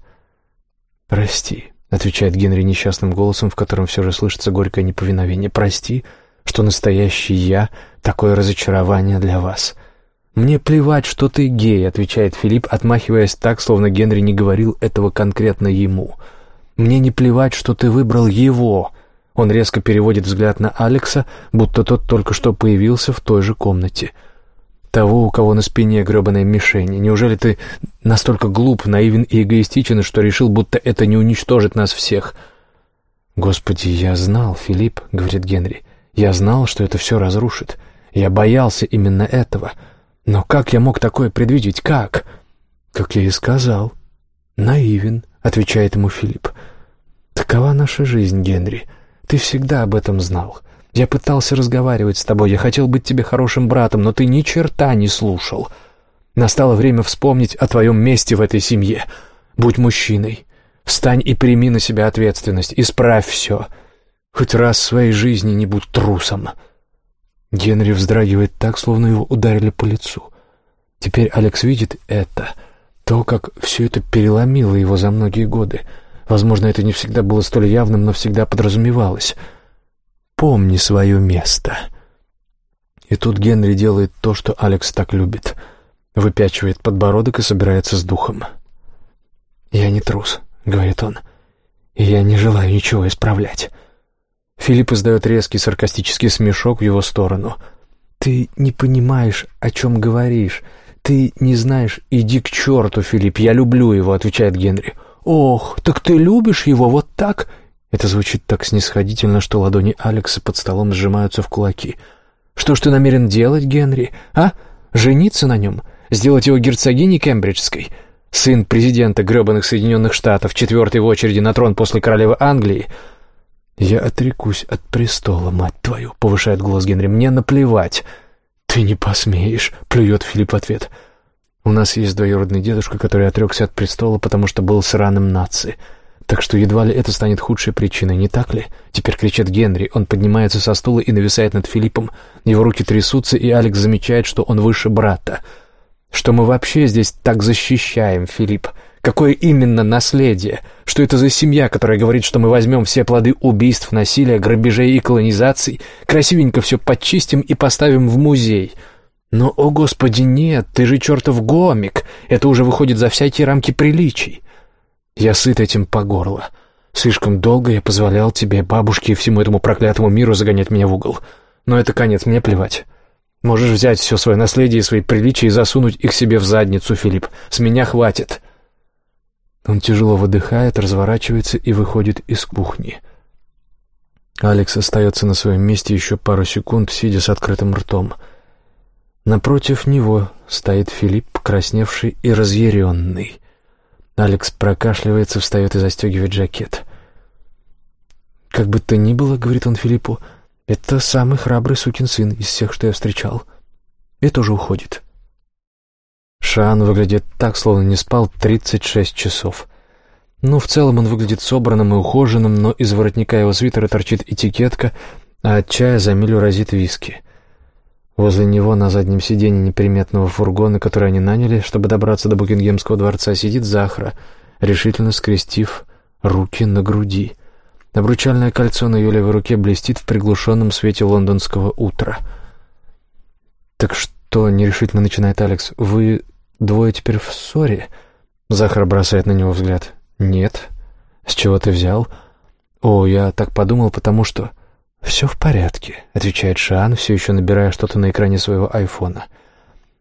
«Прости», — отвечает Генри несчастным голосом, в котором все же слышится горькое неповиновение. «Прости, что настоящий я — такое разочарование для вас». «Мне плевать, что ты гей», — отвечает Филипп, отмахиваясь так, словно Генри не говорил этого конкретно ему. «Мне не плевать, что ты выбрал его». Он резко переводит взгляд на Алекса, будто тот только что появился в той же комнате — того, у кого на спине гребаная мишень. Неужели ты настолько глуп, наивен и эгоистичен, что решил, будто это не уничтожит нас всех?» «Господи, я знал, Филипп», — говорит Генри. «Я знал, что это все разрушит. Я боялся именно этого. Но как я мог такое предвидеть? Как?» «Как я и сказал». «Наивен», — отвечает ему Филипп. «Такова наша жизнь, Генри. Ты всегда об этом знал. Я пытался разговаривать с тобой, я хотел быть тебе хорошим братом, но ты ни черта не слушал. Настало время вспомнить о твоем месте в этой семье. Будь мужчиной. Встань и прими на себя ответственность. Исправь все. Хоть раз в своей жизни не будь трусом». Генри вздрагивает так, словно его ударили по лицу. Теперь Алекс видит это, то, как все это переломило его за многие годы. Возможно, это не всегда было столь явным, но всегда подразумевалось — Помни свое место. И тут Генри делает то, что Алекс так любит. Выпячивает подбородок и собирается с духом. «Я не трус», — говорит он, — «и я не желаю ничего исправлять». Филипп издает резкий саркастический смешок в его сторону. «Ты не понимаешь, о чем говоришь. Ты не знаешь, иди к черту, Филипп, я люблю его», — отвечает Генри. «Ох, так ты любишь его вот так?» Это звучит так снисходительно, что ладони Алекса под столом сжимаются в кулаки. «Что ж ты намерен делать, Генри? А? Жениться на нем? Сделать его герцогиней Кембриджской? Сын президента гребаных Соединенных Штатов, четвертый в очереди на трон после королевы Англии?» «Я отрекусь от престола, мать твою», — повышает голос Генри. «Мне наплевать». «Ты не посмеешь», — плюет Филипп в ответ. «У нас есть двоюродный дедушка, который отрекся от престола, потому что был сраным нации». Так что едва ли это станет худшей причиной, не так ли? Теперь кричит Генри. Он поднимается со стула и нависает над Филиппом. Его руки трясутся, и Алекс замечает, что он выше брата. Что мы вообще здесь так защищаем, Филипп? Какое именно наследие? Что это за семья, которая говорит, что мы возьмем все плоды убийств, насилия, грабежей и колонизаций, красивенько все подчистим и поставим в музей? Но, о господи, нет, ты же чертов гомик. Это уже выходит за всякие рамки приличий. Я сыт этим по горло. Слишком долго я позволял тебе, бабушке и всему этому проклятому миру загонять меня в угол. Но это конец, мне плевать. Можешь взять все свое наследие и свои приличия и засунуть их себе в задницу, Филипп. С меня хватит». Он тяжело выдыхает, разворачивается и выходит из кухни. Алекс остается на своем месте еще пару секунд, сидя с открытым ртом. Напротив него стоит Филипп, покрасневший и разъяренный. Алекс прокашливается, встает и застегивает жакет. «Как бы то ни было, — говорит он Филиппу, — это самый храбрый сукин сын из всех, что я встречал. И тоже уходит». Шан выглядит так, словно не спал 36 часов. Ну, в целом он выглядит собранным и ухоженным, но из воротника его свитера торчит этикетка, а от чая за милю разит виски. Возле него на заднем сиденье неприметного фургона, который они наняли, чтобы добраться до Букингемского дворца, сидит Захра, решительно скрестив руки на груди. Обручальное кольцо на ее левой руке блестит в приглушенном свете лондонского утра. «Так что?» — нерешительно начинает Алекс. «Вы двое теперь в ссоре?» Захар бросает на него взгляд. «Нет». «С чего ты взял?» «О, я так подумал, потому что...» «Все в порядке», — отвечает Шан, все еще набирая что-то на экране своего айфона.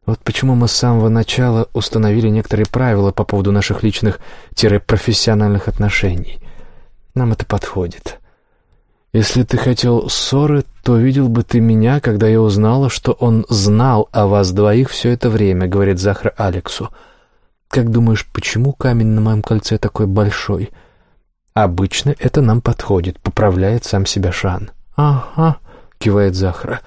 «Вот почему мы с самого начала установили некоторые правила по поводу наших личных-профессиональных отношений. Нам это подходит. Если ты хотел ссоры, то видел бы ты меня, когда я узнала, что он знал о вас двоих все это время», — говорит Захар Алексу. «Как думаешь, почему камень на моем кольце такой большой?» «Обычно это нам подходит», — поправляет сам себя Шан. «Ага», — кивает Захара.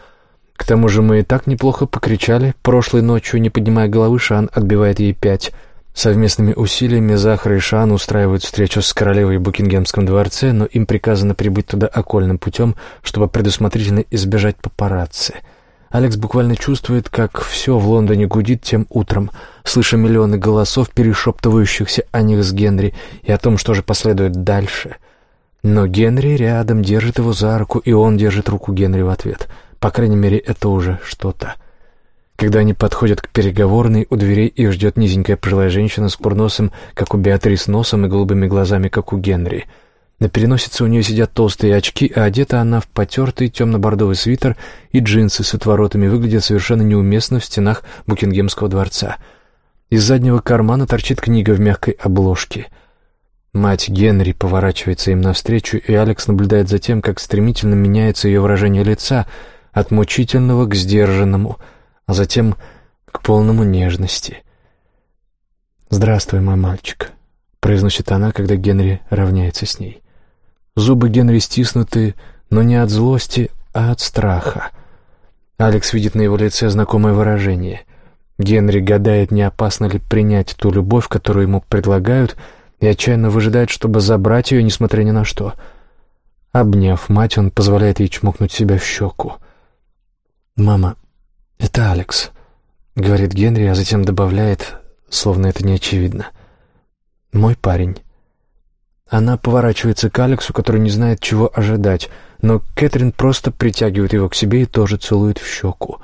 К тому же мы и так неплохо покричали. Прошлой ночью, не поднимая головы, Шан отбивает ей пять. Совместными усилиями Захар и Шан устраивают встречу с королевой в Букингемском дворце, но им приказано прибыть туда окольным путем, чтобы предусмотрительно избежать папарацци. Алекс буквально чувствует, как все в Лондоне гудит тем утром, слыша миллионы голосов, перешептывающихся о них с Генри и о том, что же последует дальше. Но Генри рядом держит его за руку, и он держит руку Генри в ответ. По крайней мере, это уже что-то. Когда они подходят к переговорной, у дверей их ждет низенькая пожилая женщина с курносом, как у Беатрис, носом и голубыми глазами, как у Генри — на переносице у нее сидят толстые очки, а одета она в потертый темно-бордовый свитер и джинсы с отворотами, выглядит совершенно неуместно в стенах Букингемского дворца. Из заднего кармана торчит книга в мягкой обложке. Мать Генри поворачивается им навстречу, и Алекс наблюдает за тем, как стремительно меняется ее выражение лица от мучительного к сдержанному, а затем к полному нежности. «Здравствуй, мой мальчик», — произносит она, когда Генри равняется с ней. Зубы Генри стиснуты, но не от злости, а от страха. Алекс видит на его лице знакомое выражение. Генри гадает, не опасно ли принять ту любовь, которую ему предлагают, и отчаянно выжидает, чтобы забрать ее, несмотря ни на что. Обняв мать, он позволяет ей чмокнуть себя в щеку. «Мама, это Алекс», — говорит Генри, а затем добавляет, словно это не очевидно. «Мой парень». Она поворачивается к Алексу, который не знает, чего ожидать, но Кэтрин просто притягивает его к себе и тоже целует в щеку.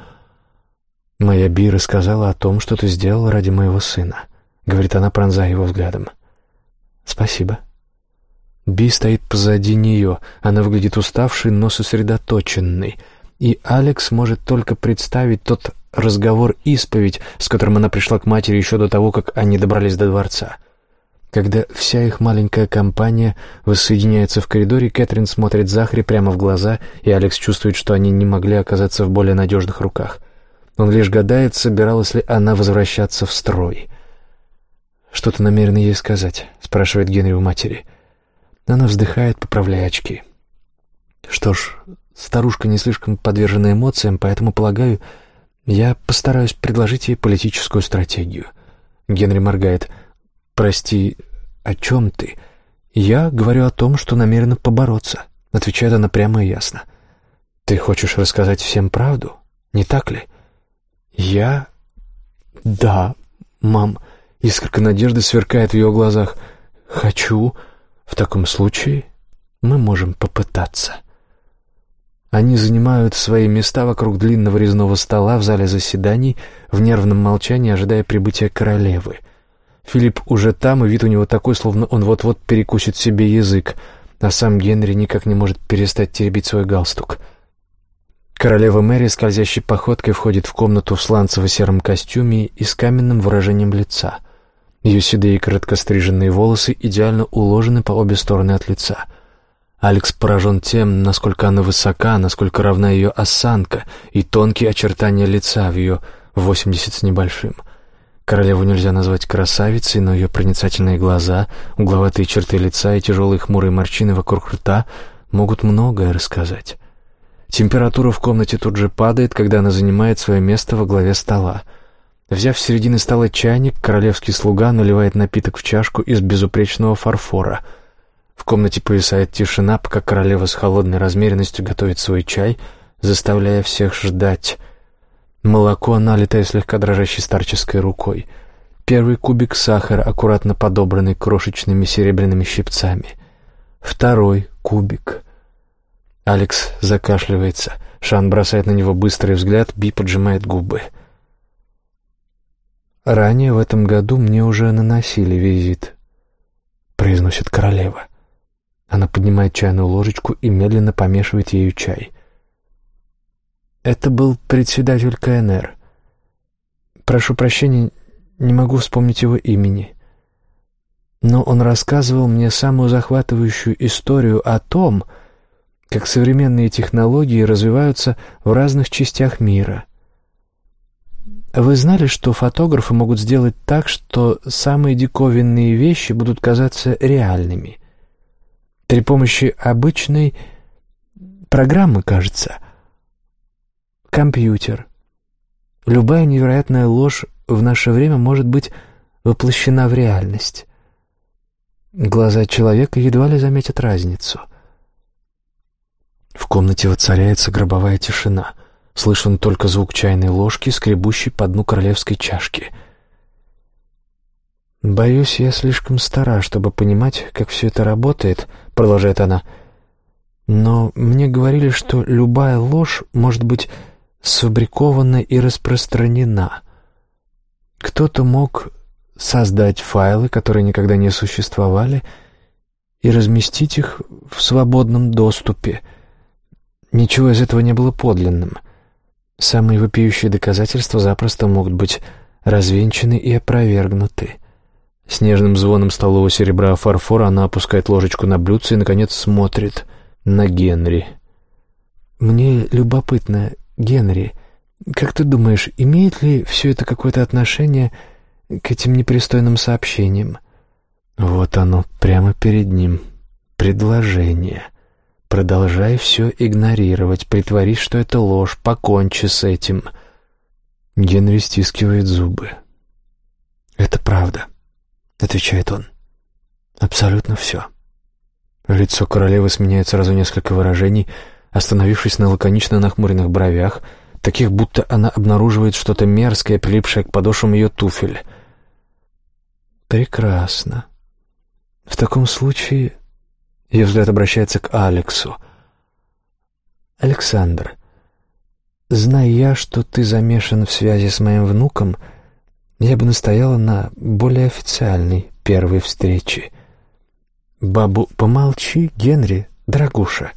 «Моя Би рассказала о том, что ты сделал ради моего сына», — говорит она, пронзая его взглядом. «Спасибо». Би стоит позади нее. Она выглядит уставшей, но сосредоточенной. И Алекс может только представить тот разговор-исповедь, с которым она пришла к матери еще до того, как они добрались до дворца. Когда вся их маленькая компания воссоединяется в коридоре, Кэтрин смотрит Захари прямо в глаза, и Алекс чувствует, что они не могли оказаться в более надежных руках. Он лишь гадает, собиралась ли она возвращаться в строй. «Что ты намерена ей сказать?» — спрашивает Генри у матери. Она вздыхает, поправляя очки. «Что ж, старушка не слишком подвержена эмоциям, поэтому, полагаю, я постараюсь предложить ей политическую стратегию». Генри моргает — «Прости, о чем ты?» «Я говорю о том, что намерена побороться», — отвечает она прямо и ясно. «Ты хочешь рассказать всем правду, не так ли?» «Я...» «Да, мам», — искорка надежды сверкает в ее глазах. «Хочу. В таком случае мы можем попытаться». Они занимают свои места вокруг длинного резного стола в зале заседаний в нервном молчании, ожидая прибытия королевы — Филипп уже там, и вид у него такой, словно он вот-вот перекусит себе язык, а сам Генри никак не может перестать теребить свой галстук. Королева Мэри скользящей походкой входит в комнату в сланцево-сером костюме и с каменным выражением лица. Ее седые короткостриженные волосы идеально уложены по обе стороны от лица. Алекс поражен тем, насколько она высока, насколько равна ее осанка и тонкие очертания лица в ее восемьдесят с небольшим — Королеву нельзя назвать красавицей, но ее проницательные глаза, угловатые черты лица и тяжелые хмурые морщины вокруг рта могут многое рассказать. Температура в комнате тут же падает, когда она занимает свое место во главе стола. Взяв с середины стола чайник, королевский слуга наливает напиток в чашку из безупречного фарфора. В комнате повисает тишина, пока королева с холодной размеренностью готовит свой чай, заставляя всех ждать — Молоко, налитое слегка дрожащей старческой рукой. Первый кубик сахара, аккуратно подобранный крошечными серебряными щипцами. Второй кубик. Алекс закашливается. Шан бросает на него быстрый взгляд, Би поджимает губы. «Ранее в этом году мне уже наносили визит», — произносит королева. Она поднимает чайную ложечку и медленно помешивает ею чай. Это был председатель КНР. Прошу прощения, не могу вспомнить его имени. Но он рассказывал мне самую захватывающую историю о том, как современные технологии развиваются в разных частях мира. Вы знали, что фотографы могут сделать так, что самые диковинные вещи будут казаться реальными? При помощи обычной программы, кажется. компьютер. Любая невероятная ложь в наше время может быть воплощена в реальность. Глаза человека едва ли заметят разницу. В комнате воцаряется гробовая тишина. Слышен только звук чайной ложки, скребущей по дну королевской чашки. «Боюсь, я слишком стара, чтобы понимать, как все это работает», — продолжает она. «Но мне говорили, что любая ложь может быть сфабрикована и распространена. Кто-то мог создать файлы, которые никогда не существовали, и разместить их в свободном доступе. Ничего из этого не было подлинным. Самые вопиющие доказательства запросто могут быть развенчаны и опровергнуты. С нежным звоном столового серебра фарфора она опускает ложечку на блюдце и, наконец, смотрит на Генри. «Мне любопытно, Генри, как ты думаешь, имеет ли все это какое-то отношение к этим непристойным сообщениям?» Вот оно, прямо перед ним. Предложение. Продолжай все игнорировать, притворись, что это ложь, покончи с этим. Генри стискивает зубы. «Это правда», — отвечает он. «Абсолютно все». Лицо королевы сменяет сразу несколько выражений — остановившись на лаконично нахмуренных бровях, таких будто она обнаруживает что-то мерзкое, прилипшее к подошвам ее туфель. «Прекрасно. В таком случае...» Ее взгляд обращается к Алексу. «Александр, зная я, что ты замешан в связи с моим внуком, я бы настояла на более официальной первой встрече. Бабу, помолчи, Генри, дорогуша».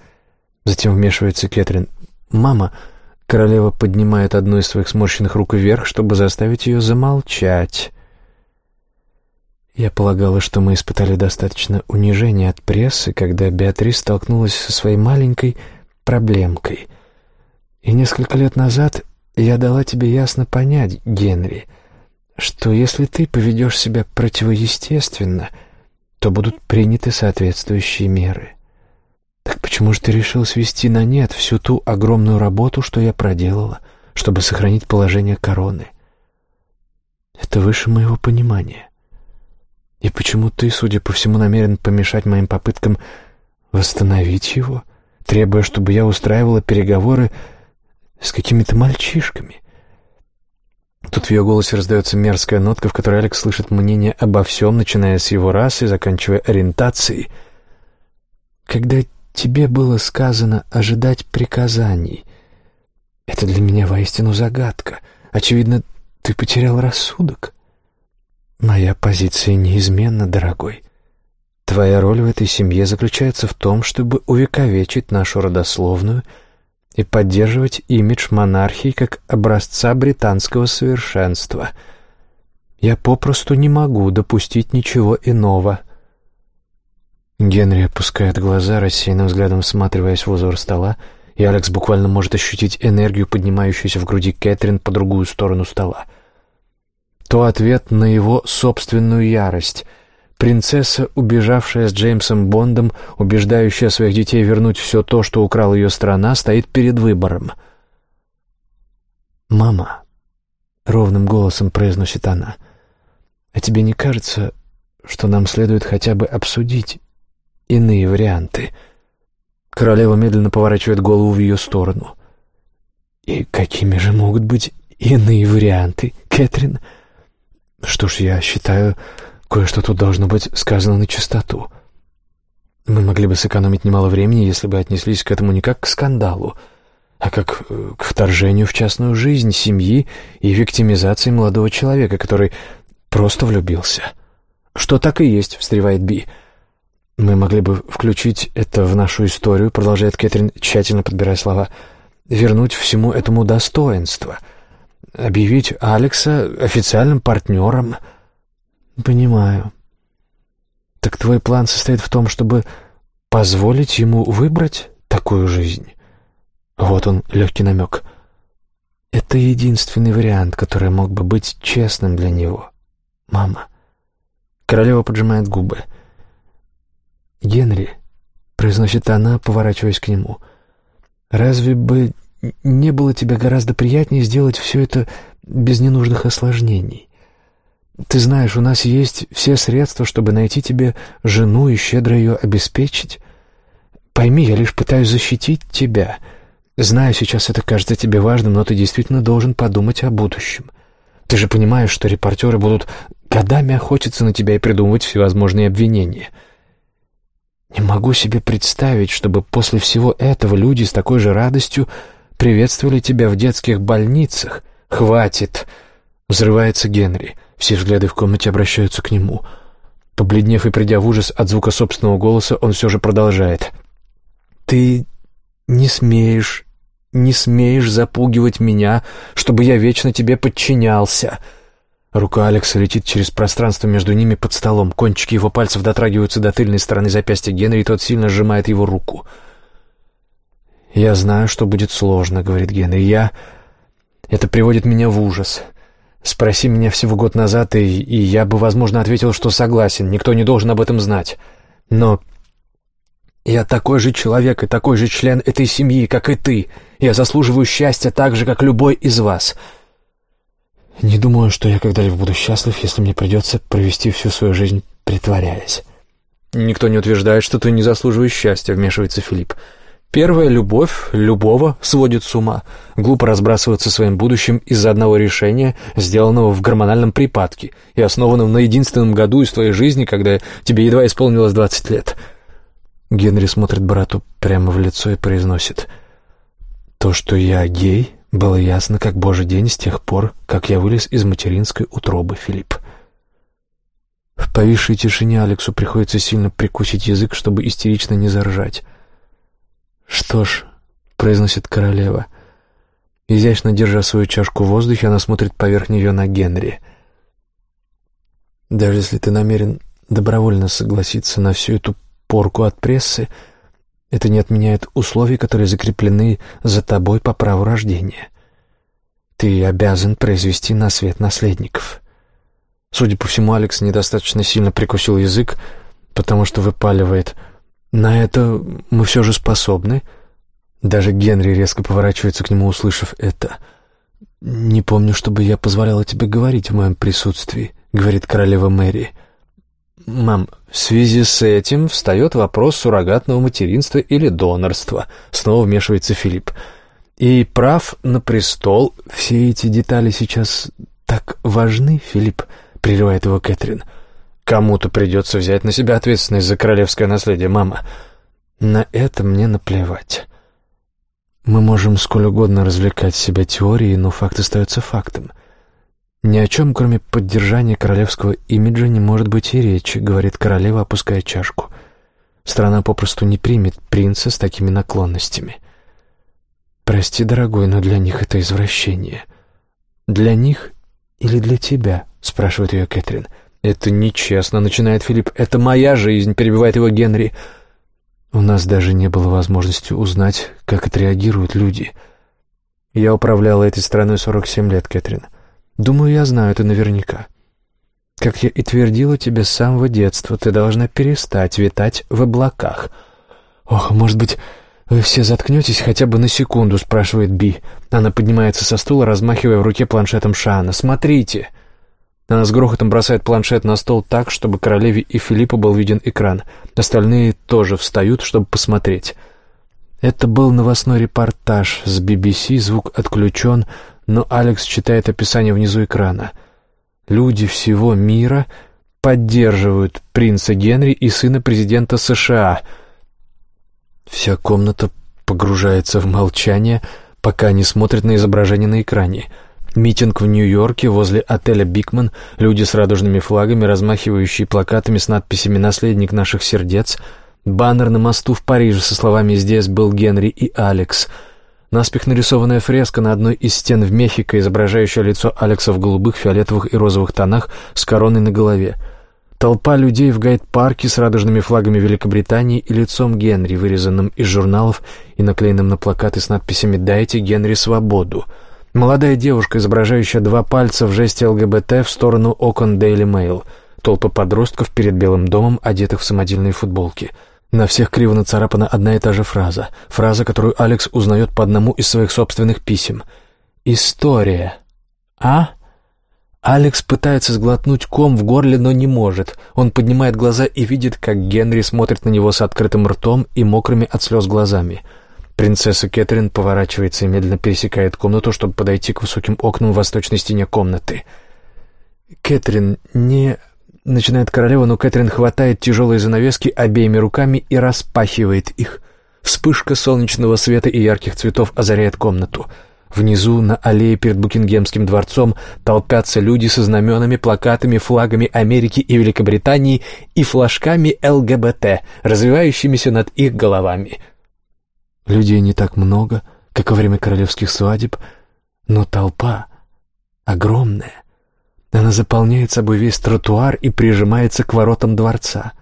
Затем вмешивается Кэтрин. «Мама!» Королева поднимает одну из своих сморщенных рук вверх, чтобы заставить ее замолчать. Я полагала, что мы испытали достаточно унижения от прессы, когда Беатрис столкнулась со своей маленькой проблемкой. И несколько лет назад я дала тебе ясно понять, Генри, что если ты поведешь себя противоестественно, то будут приняты соответствующие меры. Так почему же ты решил свести на нет всю ту огромную работу, что я проделала, чтобы сохранить положение короны? Это выше моего понимания. И почему ты, судя по всему, намерен помешать моим попыткам восстановить его, требуя, чтобы я устраивала переговоры с какими-то мальчишками? Тут в ее голосе раздается мерзкая нотка, в которой Алекс слышит мнение обо всем, начиная с его расы и заканчивая ориентацией. Когда Тебе было сказано ожидать приказаний. Это для меня воистину загадка. Очевидно, ты потерял рассудок. Моя позиция неизменна, дорогой. Твоя роль в этой семье заключается в том, чтобы увековечить нашу родословную и поддерживать имидж монархии как образца британского совершенства. Я попросту не могу допустить ничего иного. Генри опускает глаза, рассеянным взглядом всматриваясь в узор стола, и Алекс буквально может ощутить энергию, поднимающуюся в груди Кэтрин по другую сторону стола. То ответ на его собственную ярость. Принцесса, убежавшая с Джеймсом Бондом, убеждающая своих детей вернуть все то, что украла ее страна, стоит перед выбором. «Мама», — ровным голосом произносит она, — «а тебе не кажется, что нам следует хотя бы обсудить иные варианты. Королева медленно поворачивает голову в ее сторону. «И какими же могут быть иные варианты, Кэтрин?» «Что ж, я считаю, кое-что тут должно быть сказано на чистоту. Мы могли бы сэкономить немало времени, если бы отнеслись к этому не как к скандалу, а как э, к вторжению в частную жизнь семьи и виктимизации молодого человека, который просто влюбился». «Что так и есть», — встревает Би. «Мы могли бы включить это в нашу историю», — продолжает Кэтрин, тщательно подбирая слова, «вернуть всему этому достоинство, объявить Алекса официальным партнером». «Понимаю. Так твой план состоит в том, чтобы позволить ему выбрать такую жизнь?» Вот он, легкий намек. «Это единственный вариант, который мог бы быть честным для него, мама». Королева поджимает губы. «Генри», — произносит она, поворачиваясь к нему, — «разве бы не было тебе гораздо приятнее сделать все это без ненужных осложнений? Ты знаешь, у нас есть все средства, чтобы найти тебе жену и щедро ее обеспечить. Пойми, я лишь пытаюсь защитить тебя. Знаю, сейчас это кажется тебе важным, но ты действительно должен подумать о будущем. Ты же понимаешь, что репортеры будут годами охотиться на тебя и придумывать всевозможные обвинения. Не могу себе представить, чтобы после всего этого люди с такой же радостью приветствовали тебя в детских больницах. Хватит! Взрывается Генри. Все взгляды в комнате обращаются к нему. Побледнев и придя в ужас от звука собственного голоса, он все же продолжает. «Ты не смеешь, не смеешь запугивать меня, чтобы я вечно тебе подчинялся». Рука Алекса летит через пространство между ними под столом. Кончики его пальцев дотрагиваются до тыльной стороны запястья Генри, и тот сильно сжимает его руку. «Я знаю, что будет сложно», — говорит Генри. «Я...» Это приводит меня в ужас. Спроси меня всего год назад, и, и я бы, возможно, ответил, что согласен. Никто не должен об этом знать. Но я такой же человек и такой же член этой семьи, как и ты. Я заслуживаю счастья так же, как любой из вас. Не думаю, что я когда-либо буду счастлив, если мне придется провести всю свою жизнь притворяясь. Никто не утверждает, что ты не заслуживаешь счастья, вмешивается Филипп. Первая любовь любого сводит с ума. Глупо разбрасываться своим будущим из-за одного решения, сделанного в гормональном припадке и основанного на единственном году из твоей жизни, когда тебе едва исполнилось двадцать лет. Генри смотрит брату прямо в лицо и произносит. «То, что я гей, было ясно, как божий день с тех пор, как я вылез из материнской утробы, Филипп». В повисшей тишине Алексу приходится сильно прикусить язык, чтобы истерично не заржать. «Что ж», — произносит королева, — изящно держа свою чашку в воздухе, она смотрит поверх нее на Генри. «Даже если ты намерен добровольно согласиться на всю эту порку от прессы, это не отменяет условий, которые закреплены за тобой по праву рождения. Ты обязан произвести на свет наследников». Судя по всему, Алекс недостаточно сильно прикусил язык, потому что выпаливает — на это мы все же способны. Даже Генри резко поворачивается к нему, услышав это. «Не помню, чтобы я позволяла тебе говорить в моем присутствии», — говорит королева Мэри. «Мам, в связи с этим встает вопрос суррогатного материнства или донорства», — снова вмешивается Филипп. «И прав на престол. Все эти детали сейчас так важны, Филипп», — прерывает его Кэтрин. «Кэтрин». Кому-то придется взять на себя ответственность за королевское наследие, мама. На это мне наплевать. Мы можем сколь угодно развлекать себя теорией, но факт остается фактом. Ни о чем, кроме поддержания королевского имиджа, не может быть и речи, говорит королева, опуская чашку. Страна попросту не примет принца с такими наклонностями. Прости, дорогой, но для них это извращение. Для них или для тебя? спрашивает ее Кэтрин. — «Это нечестно», — начинает Филипп. «Это моя жизнь», — перебивает его Генри. «У нас даже не было возможности узнать, как отреагируют люди». «Я управляла этой страной 47 лет, Кэтрин. Думаю, я знаю это наверняка. Как я и твердила тебе с самого детства, ты должна перестать витать в облаках». «Ох, может быть, вы все заткнетесь хотя бы на секунду?» — спрашивает Би. Она поднимается со стула, размахивая в руке планшетом Шана. «Смотрите!» Она с грохотом бросает планшет на стол так, чтобы королеве и Филиппу был виден экран. Остальные тоже встают, чтобы посмотреть. Это был новостной репортаж с BBC, звук отключен, но Алекс читает описание внизу экрана. Люди всего мира поддерживают принца Генри и сына президента США. Вся комната погружается в молчание, пока они смотрят на изображение на экране — Митинг в Нью-Йорке возле отеля «Бикман», люди с радужными флагами, размахивающие плакатами с надписями «Наследник наших сердец», баннер на мосту в Париже со словами «Здесь был Генри и Алекс», наспех нарисованная фреска на одной из стен в Мехико, изображающая лицо Алекса в голубых, фиолетовых и розовых тонах с короной на голове. Толпа людей в гайд-парке с радужными флагами Великобритании и лицом Генри, вырезанным из журналов и наклеенным на плакаты с надписями «Дайте Генри свободу». Молодая девушка, изображающая два пальца в жесте ЛГБТ в сторону окон Daily Mail. Толпа подростков перед Белым домом, одетых в самодельные футболки. На всех криво нацарапана одна и та же фраза. Фраза, которую Алекс узнает по одному из своих собственных писем. «История». «А?» Алекс пытается сглотнуть ком в горле, но не может. Он поднимает глаза и видит, как Генри смотрит на него с открытым ртом и мокрыми от слез глазами. Принцесса Кэтрин поворачивается и медленно пересекает комнату, чтобы подойти к высоким окнам в восточной стене комнаты. «Кэтрин, не...» Начинает королева, но Кэтрин хватает тяжелые занавески обеими руками и распахивает их. Вспышка солнечного света и ярких цветов озаряет комнату. Внизу, на аллее перед Букингемским дворцом, толпятся люди со знаменами, плакатами, флагами Америки и Великобритании и флажками ЛГБТ, развивающимися над их головами. Людей не так много, как во время королевских свадеб, но толпа огромная. Она заполняет собой весь тротуар и прижимается к воротам дворца.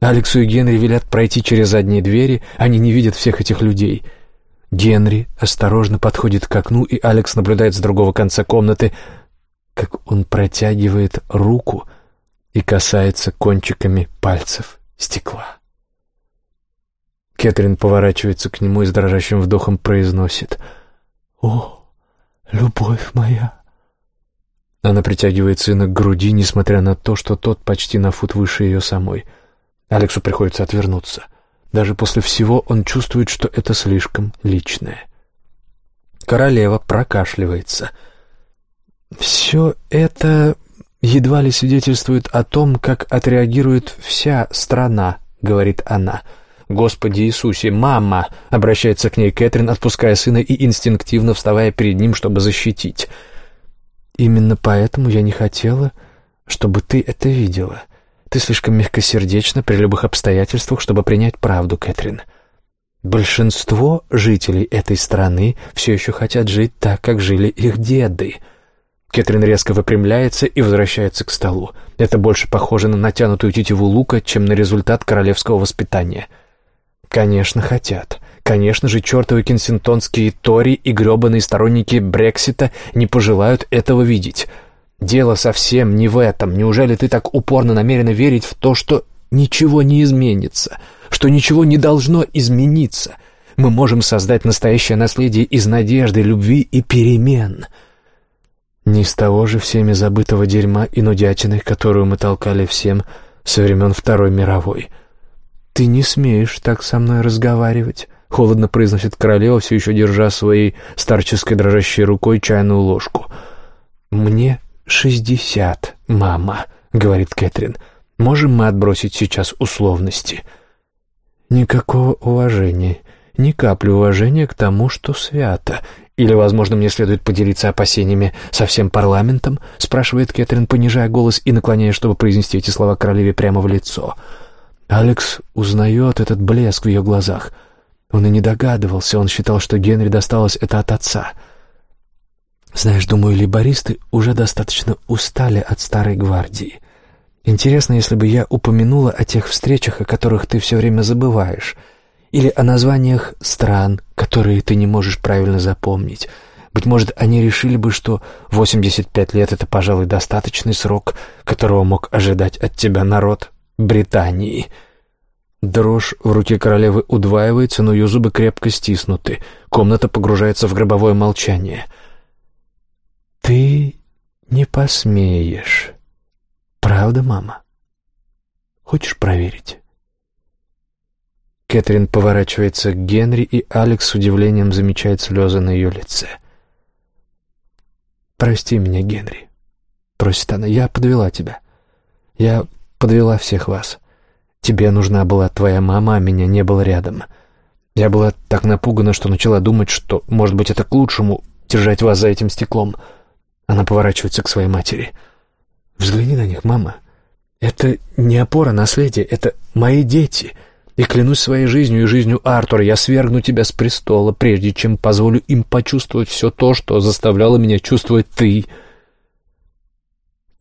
Алексу и Генри велят пройти через задние двери, они не видят всех этих людей. Генри осторожно подходит к окну, и Алекс наблюдает с другого конца комнаты, как он протягивает руку и касается кончиками пальцев стекла. Кэтрин поворачивается к нему и с дрожащим вдохом произносит «О, любовь моя!» Она притягивает сына к груди, несмотря на то, что тот почти на фут выше ее самой. Алексу приходится отвернуться. Даже после всего он чувствует, что это слишком личное. Королева прокашливается. «Все это едва ли свидетельствует о том, как отреагирует вся страна», — говорит она. «Господи Иисусе, мама!» — обращается к ней Кэтрин, отпуская сына и инстинктивно вставая перед ним, чтобы защитить. Именно поэтому я не хотела, чтобы ты это видела. Ты слишком мягкосердечна при любых обстоятельствах, чтобы принять правду, Кэтрин. Большинство жителей этой страны все еще хотят жить так, как жили их деды. Кэтрин резко выпрямляется и возвращается к столу. Это больше похоже на натянутую тетиву лука, чем на результат королевского воспитания. Конечно, хотят. Конечно же, чертовы кенсингтонские тори и гребаные сторонники Брексита не пожелают этого видеть. Дело совсем не в этом. Неужели ты так упорно намерена верить в то, что ничего не изменится, что ничего не должно измениться? Мы можем создать настоящее наследие из надежды, любви и перемен. Не из того же всеми забытого дерьма и нудятины, которую мы толкали всем со времен Второй мировой. Ты не смеешь так со мной разговаривать. Холодно произносит королева, все еще держа своей старческой дрожащей рукой чайную ложку. «Мне шестьдесят, мама», — говорит Кэтрин. «Можем мы отбросить сейчас условности?» «Никакого уважения, ни капли уважения к тому, что свято. Или, возможно, мне следует поделиться опасениями со всем парламентом?» — спрашивает Кэтрин, понижая голос и наклоняясь, чтобы произнести эти слова королеве прямо в лицо. Алекс узнает этот блеск в ее глазах — он и не догадывался, он считал, что Генри досталось это от отца. Знаешь, думаю, либористы уже достаточно устали от старой гвардии. Интересно, если бы я упомянула о тех встречах, о которых ты все время забываешь, или о названиях стран, которые ты не можешь правильно запомнить. Быть может, они решили бы, что 85 лет — это, пожалуй, достаточный срок, которого мог ожидать от тебя народ Британии». Дрожь в руке королевы удваивается, но ее зубы крепко стиснуты. Комната погружается в гробовое молчание. «Ты не посмеешь. Правда, мама? Хочешь проверить?» Кэтрин поворачивается к Генри, и Алекс с удивлением замечает слезы на ее лице. «Прости меня, Генри», — просит она, — «я подвела тебя. Я подвела всех вас. Тебе нужна была твоя мама, а меня не было рядом. Я была так напугана, что начала думать, что, может быть, это к лучшему держать вас за этим стеклом. Она поворачивается к своей матери. Взгляни на них, мама. Это не опора наследия, это мои дети. И клянусь своей жизнью и жизнью Артура, я свергну тебя с престола, прежде чем позволю им почувствовать все то, что заставляло меня чувствовать ты —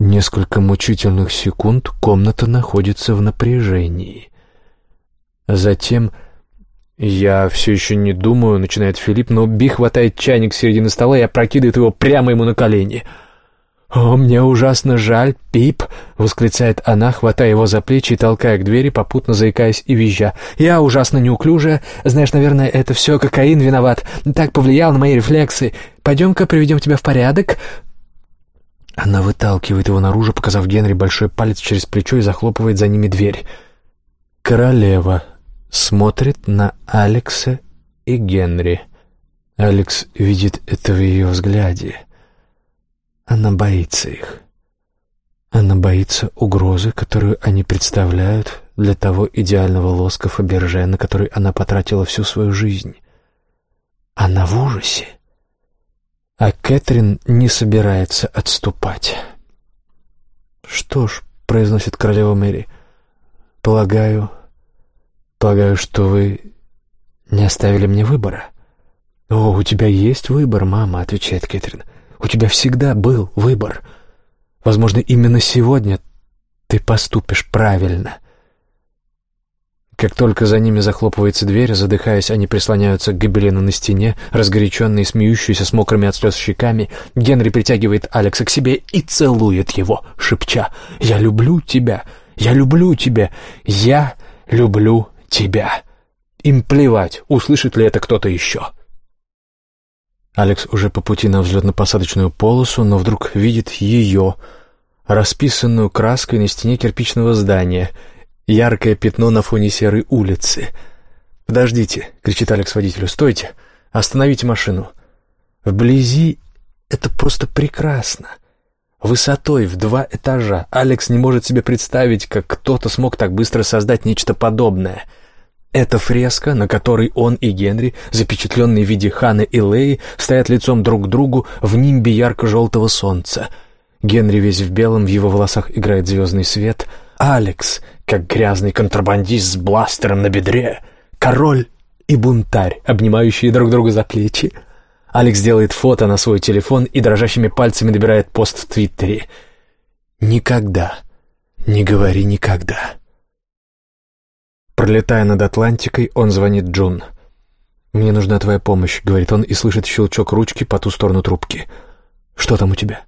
Несколько мучительных секунд комната находится в напряжении. Затем... «Я все еще не думаю», — начинает Филипп, но Би хватает чайник середины стола и опрокидывает его прямо ему на колени. «О, мне ужасно жаль, Пип!» — восклицает она, хватая его за плечи и толкая к двери, попутно заикаясь и визжа. «Я ужасно неуклюжая. Знаешь, наверное, это все кокаин виноват. Так повлиял на мои рефлексы. Пойдем-ка приведем тебя в порядок». Она выталкивает его наружу, показав Генри большой палец через плечо и захлопывает за ними дверь. Королева смотрит на Алекса и Генри. Алекс видит это в ее взгляде. Она боится их. Она боится угрозы, которую они представляют для того идеального лоска Фаберже, на который она потратила всю свою жизнь. Она в ужасе. А Кэтрин не собирается отступать. «Что ж», — произносит королева Мэри, — «полагаю, полагаю, что вы не оставили мне выбора». «О, у тебя есть выбор, мама», — отвечает Кэтрин. У тебя всегда был выбор. Возможно, именно сегодня ты поступишь правильно. Как только за ними захлопывается дверь, задыхаясь, они прислоняются к гобелену на стене, разгоряченные, смеющиеся с мокрыми от слез щеками. Генри притягивает Алекса к себе и целует его, шепча «Я люблю тебя! Я люблю тебя! Я люблю тебя!» Им плевать, услышит ли это кто-то еще. Алекс уже по пути на взлетно-посадочную полосу, но вдруг видит ее, расписанную краской на стене кирпичного здания, яркое пятно на фоне серой улицы. «Подождите!» — кричит Алекс водителю. «Стойте! Остановите машину!» Вблизи это просто прекрасно. Высотой в два этажа. Алекс не может себе представить, как кто-то смог так быстро создать нечто подобное — эта фреска, на которой он и Генри, запечатленные в виде Ханы и Леи, стоят лицом друг к другу в нимбе ярко-желтого солнца. Генри весь в белом, в его волосах играет звездный свет. Алекс, как грязный контрабандист с бластером на бедре. Король и бунтарь, обнимающие друг друга за плечи. Алекс делает фото на свой телефон и дрожащими пальцами набирает пост в Твиттере. «Никогда, не говори никогда». Пролетая над Атлантикой, он звонит Джун. «Мне нужна твоя помощь», — говорит он и слышит щелчок ручки по ту сторону трубки. «Что там у тебя?»